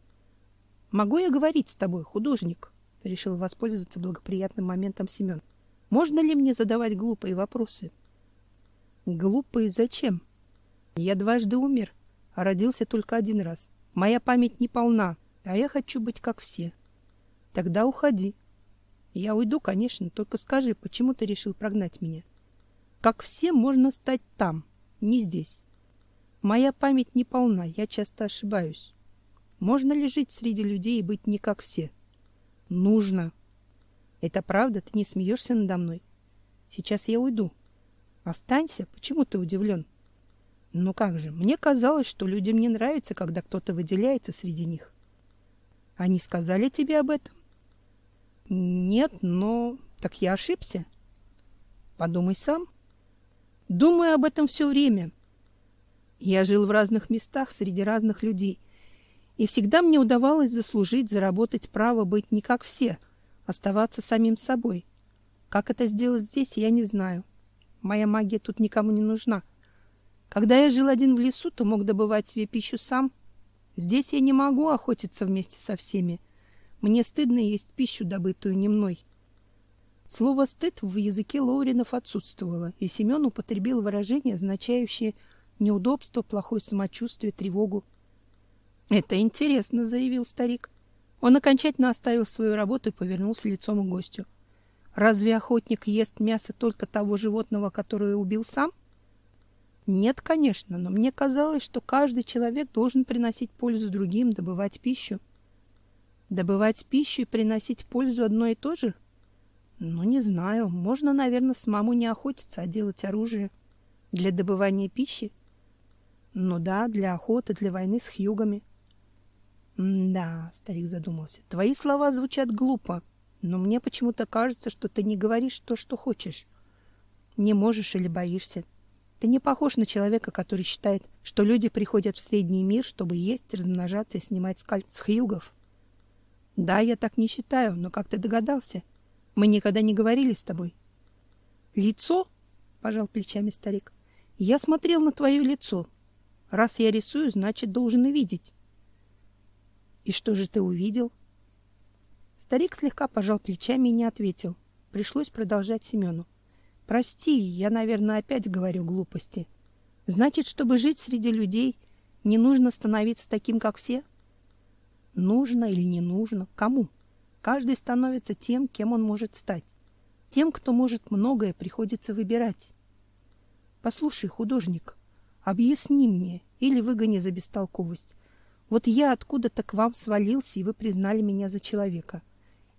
S1: Могу я говорить с тобой, художник? Решил воспользоваться благоприятным моментом Семен. Можно ли мне задавать глупые вопросы? Глупые зачем? Я дважды умер, а родился только один раз. Моя память не полна, а я хочу быть как все. Тогда уходи. Я уйду, конечно, только скажи, почему ты решил прогнать меня? Как все можно стать там, не здесь. Моя память не полна, я часто ошибаюсь. Можно ли жить среди людей и быть не как все? Нужно. Это правда? Ты не смеешься надо мной? Сейчас я уйду. Останься. Почему ты удивлен? Ну как же, мне казалось, что людям не нравится, когда кто-то выделяется среди них. Они сказали тебе об этом? Нет, но так я ошибся. Подумай сам. Думаю об этом все время. Я жил в разных местах среди разных людей, и всегда мне удавалось заслужить, заработать право быть не как все, оставаться самим собой. Как это сделать здесь, я не знаю. Моя магия тут никому не нужна. Когда я жил один в лесу, то мог добывать себе пищу сам. Здесь я не могу охотиться вместе со всеми. Мне стыдно есть пищу, добытую не мной. Слово «стыд» в языке Лоуринов отсутствовало, и Семен употребил выражение, означающее неудобство, плохое самочувствие, тревогу. «Это интересно», — заявил старик. Он окончательно оставил свою работу и повернулся лицом к гостю. «Разве охотник ест мясо только того животного, которое убил сам?» «Нет, конечно, но мне казалось, что каждый человек должен приносить пользу другим, добывать пищу». Добывать пищу и приносить пользу одно и то же? Ну, не знаю. Можно, наверное, с маму не охотиться, а делать оружие. Для добывания пищи? Ну да, для охоты, для войны с хьюгами. Да, старик задумался. Твои слова звучат глупо, но мне почему-то кажется, что ты не говоришь то, что хочешь. Не можешь или боишься. Ты не похож на человека, который считает, что люди приходят в средний мир, чтобы есть, размножаться и снимать скальп с хьюгов. Да, я так не считаю, но как ты догадался? Мы никогда не говорили с тобой. Лицо? пожал плечами старик. Я смотрел на твое лицо. Раз я рисую, значит, должен и видеть. И что же ты увидел? Старик слегка пожал плечами и не ответил. Пришлось продолжать Семену. Прости, я, наверное, опять говорю глупости. Значит, чтобы жить среди людей, не нужно становиться таким, как все? Нужно или не нужно? Кому? Каждый становится тем, кем он может стать. Тем, кто может многое, приходится выбирать. Послушай, художник, объясни мне или выгони за бестолковость. Вот я откуда-то к вам свалился, и вы признали меня за человека.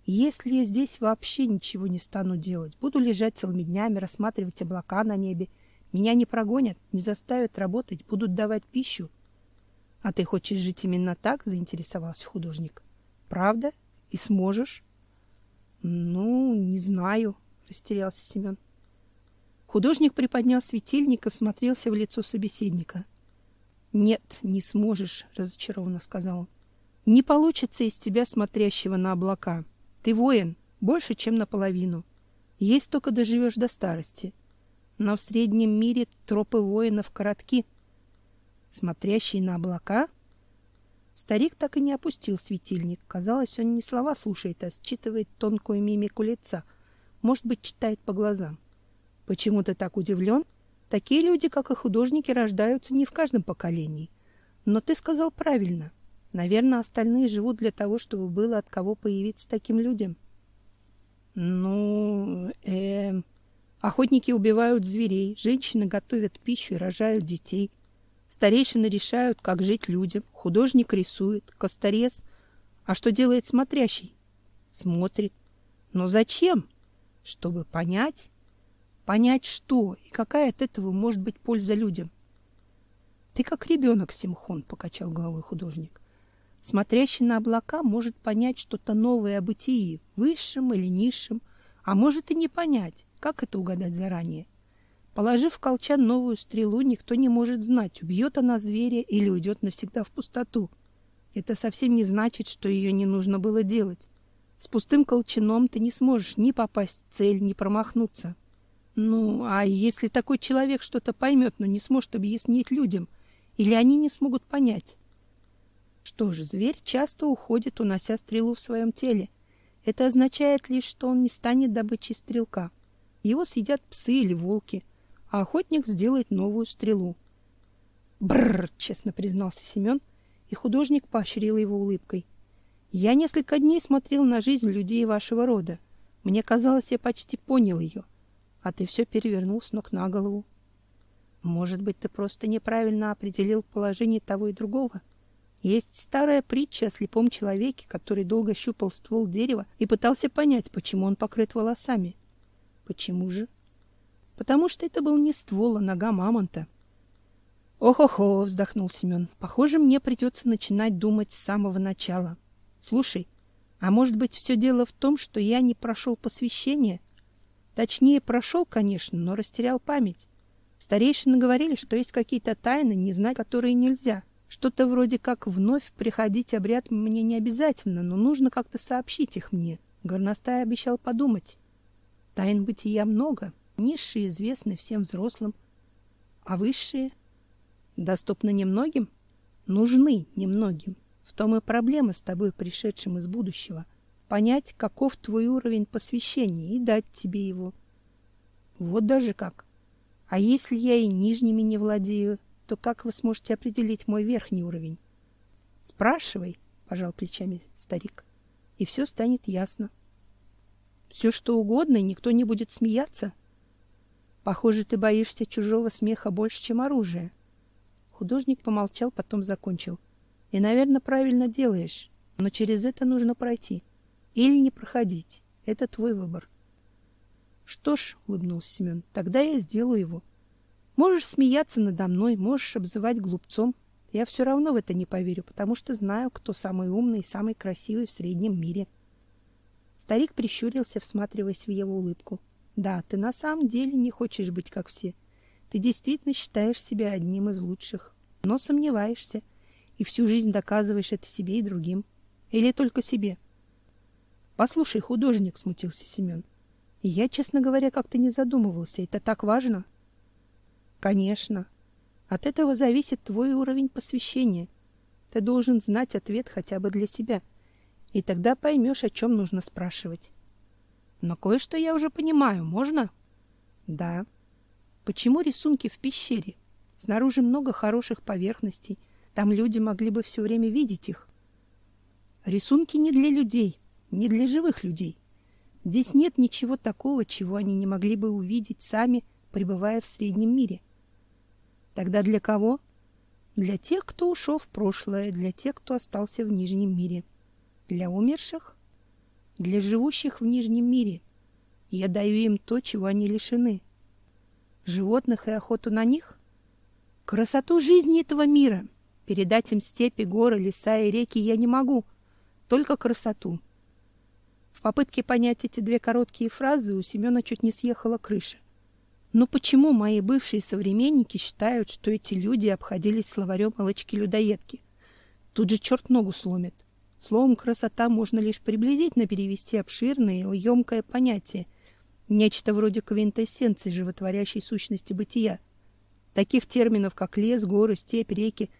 S1: Если я здесь вообще ничего не стану делать, буду лежать целыми днями, рассматривать облака на небе, меня не прогонят, не заставят работать, будут давать пищу. А ты хочешь жить именно так? заинтересовался художник. Правда? И сможешь? Ну, не знаю, растерялся Семен. Художник приподнял светильник и всмотрелся в лицо собеседника. Нет, не сможешь, разочарованно сказал он. Не получится из тебя смотрящего на облака. Ты воин, больше, чем наполовину. Есть только доживешь до старости. Но в среднем мире тропы воинов коротки. Смотрящий на облака? Старик так и не опустил светильник. Казалось, он не слова слушает, а считывает тонкую мимику лица. Может быть, читает по глазам. Почему ты так удивлен? Такие люди, как и художники, рождаются не в каждом поколении. Но ты сказал правильно. Наверное, остальные живут для того, чтобы было от кого появиться таким людям. Ну, э, охотники убивают зверей, женщины готовят пищу и рожают детей. Старейшины решают, как жить людям, художник рисует, косторез. А что делает смотрящий? Смотрит. Но зачем? Чтобы понять, понять что и какая от этого может быть польза людям. Ты как ребенок, Симхон, покачал головой художник. Смотрящий на облака может понять что-то новое о бытии, высшем или низшем, а может и не понять. Как это угадать заранее? Положив в колчан новую стрелу, никто не может знать, убьет она зверя или уйдет навсегда в пустоту. Это совсем не значит, что ее не нужно было делать. С пустым колчаном ты не сможешь ни попасть в цель, ни промахнуться. Ну, а если такой человек что-то поймет, но не сможет объяснить людям, или они не смогут понять? Что же, зверь часто уходит, унося стрелу в своем теле. Это означает лишь, что он не станет добычей стрелка. Его съедят псы или волки, а охотник сделает новую стрелу. Бррр, честно признался Семен, и художник поощрил его улыбкой. Я несколько дней смотрел на жизнь людей вашего рода. Мне казалось, я почти понял ее. А ты все перевернул с ног на голову. Может быть, ты просто неправильно определил положение того и другого? Есть старая притча о слепом человеке, который долго щупал ствол дерева и пытался понять, почему он покрыт волосами. Почему же? Потому что это был не ствол, а нога мамонта. Ох-охо, вздохнул Семен. Похоже, мне придется начинать думать с самого начала. Слушай, а может быть, все дело в том, что я не прошел посвящение? Точнее, прошел, конечно, но растерял память. Старейшины говорили, что есть какие-то тайны, не знать которые нельзя. Что-то вроде как вновь приходить обряд мне не обязательно, но нужно как-то сообщить их мне. Горностай обещал подумать. Тайн бытия много, низшие известны всем взрослым, а высшие доступны немногим, нужны немногим. В том и проблема с тобой, пришедшим из будущего. Понять, каков твой уровень посвящения и дать тебе его. Вот даже как. А если я и нижними не владею, то как вы сможете определить мой верхний уровень? Спрашивай, пожал плечами старик, и все станет ясно. Все что угодно, и никто не будет смеяться. Похоже, ты боишься чужого смеха больше, чем оружия. Художник помолчал, потом закончил. И, наверное, правильно делаешь, но через это нужно пройти или не проходить. Это твой выбор. Что ж, улыбнулся Семен, тогда я сделаю его. Можешь смеяться надо мной, можешь обзывать глупцом. Я все равно в это не поверю, потому что знаю, кто самый умный и самый красивый в среднем мире. Старик прищурился, всматриваясь в его улыбку. Да, ты на самом деле не хочешь быть как все. Ты действительно считаешь себя одним из лучших, но сомневаешься и всю жизнь доказываешь это себе и другим. Или только себе? Послушай, художник, смутился Семен. Я, честно говоря, как-то не задумывался. Это так важно? Конечно. От этого зависит твой уровень посвящения. Ты должен знать ответ хотя бы для себя. И тогда поймешь, о чем нужно спрашивать. Но кое-что я уже понимаю. Можно? Да. Почему рисунки в пещере? Снаружи много хороших поверхностей. Там люди могли бы все время видеть их. Рисунки не для людей, не для живых людей. Здесь нет ничего такого, чего они не могли бы увидеть сами, пребывая в среднем мире. Тогда для кого? Для тех, кто ушел в прошлое, для тех, кто остался в нижнем мире. Для умерших? Для живущих в нижнем мире. Я даю им то, чего они лишены. Животных и охоту на них? Красоту жизни этого мира. Передать им степи, горы, леса и реки я не могу — только красоту. В попытке понять эти две короткие фразы у Семена чуть не съехала крыша. Но почему мои бывшие современники считают, что эти люди обходились словарем молочки-людоедки? Тут же черт ногу сломит. Словом «красота» можно лишь приблизительно перевести обширное и емкое понятие, нечто вроде квинтэссенции животворящей сущности бытия. Таких терминов, как лес, горы, степь, реки,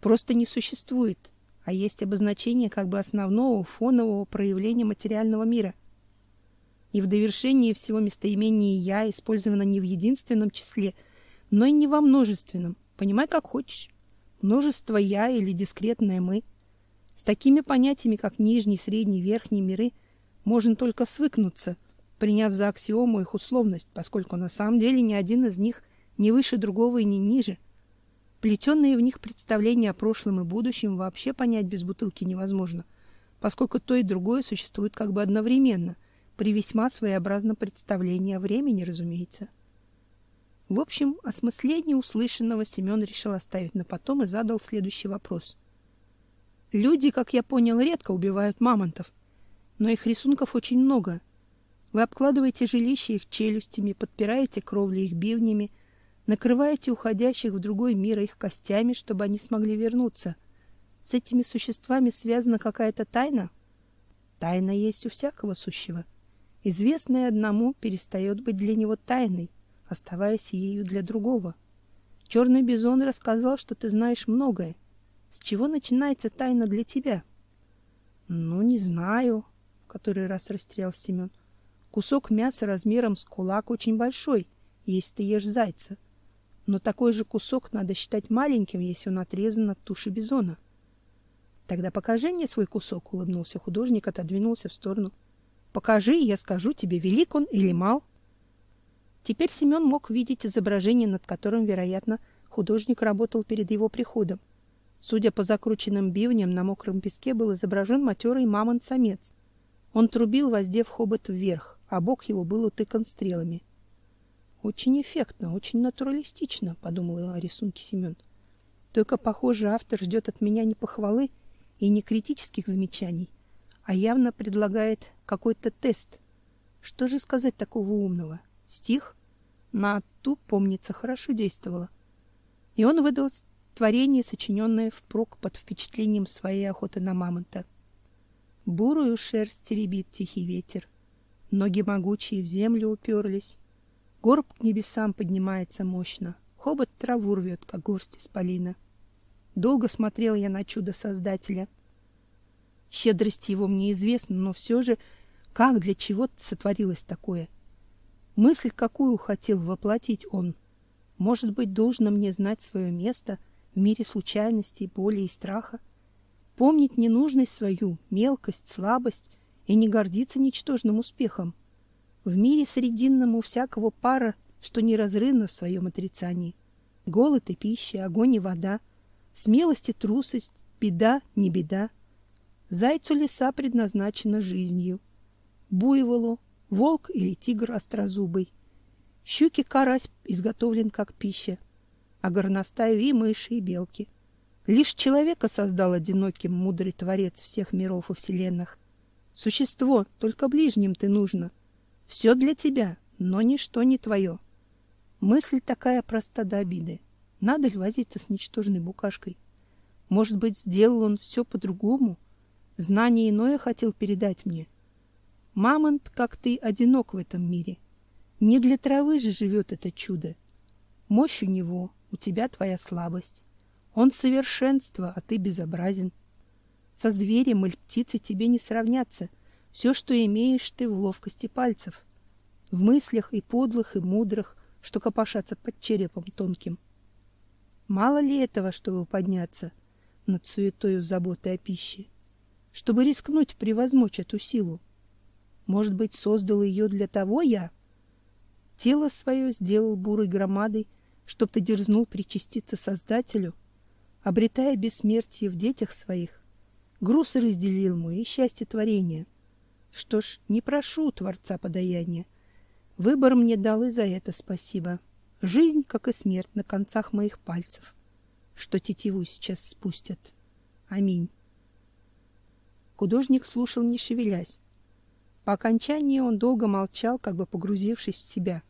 S1: просто не существует — а есть обозначение как бы основного фонового проявления материального мира. И в довершении всего местоимение «я» использовано не в единственном числе, но и не во множественном. Понимай, как хочешь. Множество «я» или дискретное «мы». С такими понятиями, как нижний, средний, верхний миры, можно только свыкнуться, приняв за аксиому их условность, поскольку на самом деле ни один из них не выше другого и не ниже – Плетенные в них представления о прошлом и будущем вообще понять без бутылки невозможно, поскольку то и другое существует как бы одновременно, при весьма своеобразном представлении о времени, разумеется. В общем, осмысление услышанного Семен решил оставить на потом и задал следующий вопрос. Люди, как я понял, редко убивают мамонтов, но их рисунков очень много. Вы обкладываете жилища их челюстями, подпираете кровли их бивнями, накрываете уходящих в другой мир их костями, чтобы они смогли вернуться. С этими существами связана какая-то тайна? Тайна есть у всякого сущего. Известное одному перестает быть для него тайной, оставаясь ею для другого. Черный бизон рассказал, что ты знаешь многое. С чего начинается тайна для тебя? Ну, не знаю, в который раз растерялся Семен. Кусок мяса размером с кулак очень большой, если ты ешь зайца но такой же кусок надо считать маленьким, если он отрезан от туши бизона. Тогда покажи мне свой кусок, улыбнулся художник, отодвинулся в сторону. Покажи, я скажу тебе, велик он или мал. Теперь Семен мог видеть изображение, над которым, вероятно, художник работал перед его приходом. Судя по закрученным бивням, на мокром песке был изображен матерый мамонт-самец. Он трубил, воздев хобот вверх, а бок его был утыкан стрелами. Очень эффектно, очень натуралистично, подумал о рисунке Семен. Только, похоже, автор ждет от меня не похвалы и не критических замечаний, а явно предлагает какой-то тест. Что же сказать такого умного? Стих на ту, помнится, хорошо действовало. И он выдал творение, сочиненное впрок под впечатлением своей охоты на мамонта. Бурую шерсть теребит тихий ветер, ноги могучие в землю уперлись, Горб к небесам поднимается мощно, хобот траву рвет, как горсть исполина. Долго смотрел я на чудо Создателя. Щедрость его мне известна, но все же, как для чего сотворилось такое? Мысль, какую хотел воплотить он. Может быть, должно мне знать свое место в мире случайностей, боли и страха, помнить ненужность свою, мелкость, слабость и не гордиться ничтожным успехом. В мире срединном у всякого пара, что неразрывно в своем отрицании. Голод и пища, огонь и вода, смелость и трусость, беда, не беда. Зайцу леса предназначена жизнью. Буйволу волк или тигр острозубый. Щуки карась изготовлен как пища, а горностаю и мыши, и белки. Лишь человека создал одиноким мудрый творец всех миров и вселенных. Существо, только ближним ты нужно, все для тебя, но ничто не твое. Мысль такая проста до обиды. Надо ли возиться с ничтожной букашкой? Может быть, сделал он все по-другому? Знание иное хотел передать мне. Мамонт, как ты, одинок в этом мире. Не для травы же живет это чудо. Мощь у него, у тебя твоя слабость. Он совершенство, а ты безобразен. Со зверем или птицей тебе не сравняться. Все, что имеешь ты в ловкости пальцев, в мыслях и подлых, и мудрых, что копошатся под черепом тонким. Мало ли этого, чтобы подняться над суетою заботы о пище, чтобы рискнуть превозмочь эту силу? Может быть, создал ее для того я? Тело свое сделал бурой громадой, чтоб ты дерзнул причаститься Создателю, обретая бессмертие в детях своих. Груз разделил мой и счастье творения. Что ж, не прошу Творца подаяния. Выбор мне дал и за это спасибо. Жизнь, как и смерть, на концах моих пальцев что тетиву сейчас спустят. Аминь. Художник слушал, не шевелясь. По окончании он долго молчал, как бы погрузившись в себя.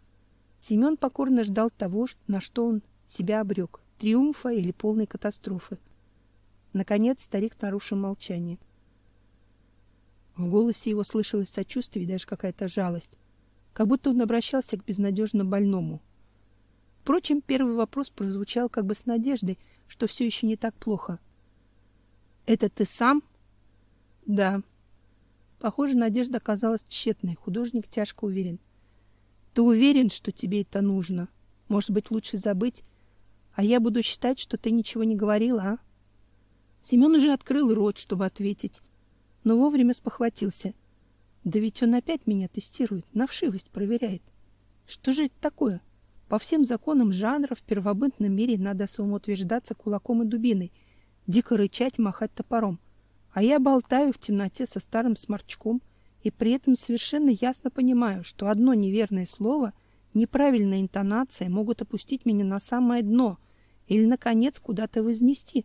S1: Семен покорно ждал того, на что он себя обрек — триумфа или полной катастрофы. Наконец старик нарушил молчание. В голосе его слышалось сочувствие и даже какая-то жалость, как будто он обращался к безнадежно больному. Впрочем, первый вопрос прозвучал как бы с надеждой, что все еще не так плохо. Это ты сам? Да. Похоже, надежда оказалась тщетной. Художник тяжко уверен. Ты уверен, что тебе это нужно? Может быть, лучше забыть, а я буду считать, что ты ничего не говорила, а? Семен уже открыл рот, чтобы ответить, но вовремя спохватился. Да ведь он опять меня тестирует, на вшивость проверяет. Что же это такое? По всем законам жанра в первобытном мире надо самоутверждаться кулаком и дубиной, дико рычать, махать топором. А я болтаю в темноте со старым сморчком и при этом совершенно ясно понимаю, что одно неверное слово, неправильная интонация могут опустить меня на самое дно или, наконец, куда-то вознести.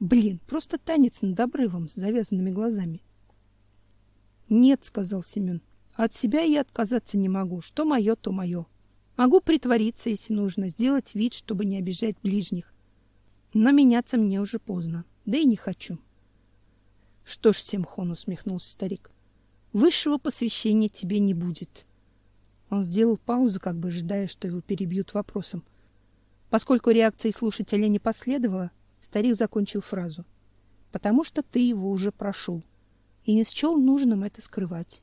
S1: Блин, просто танец над обрывом с завязанными глазами. «Нет», — сказал Семен, — «от себя я отказаться не могу. Что мое, то мое. Могу притвориться, если нужно, сделать вид, чтобы не обижать ближних. Но меняться мне уже поздно, да и не хочу. Что ж, Семхон, усмехнулся старик, высшего посвящения тебе не будет. Он сделал паузу, как бы ожидая, что его перебьют вопросом. Поскольку реакции слушателя не последовало, старик закончил фразу. «Потому что ты его уже прошел и не счел нужным это скрывать.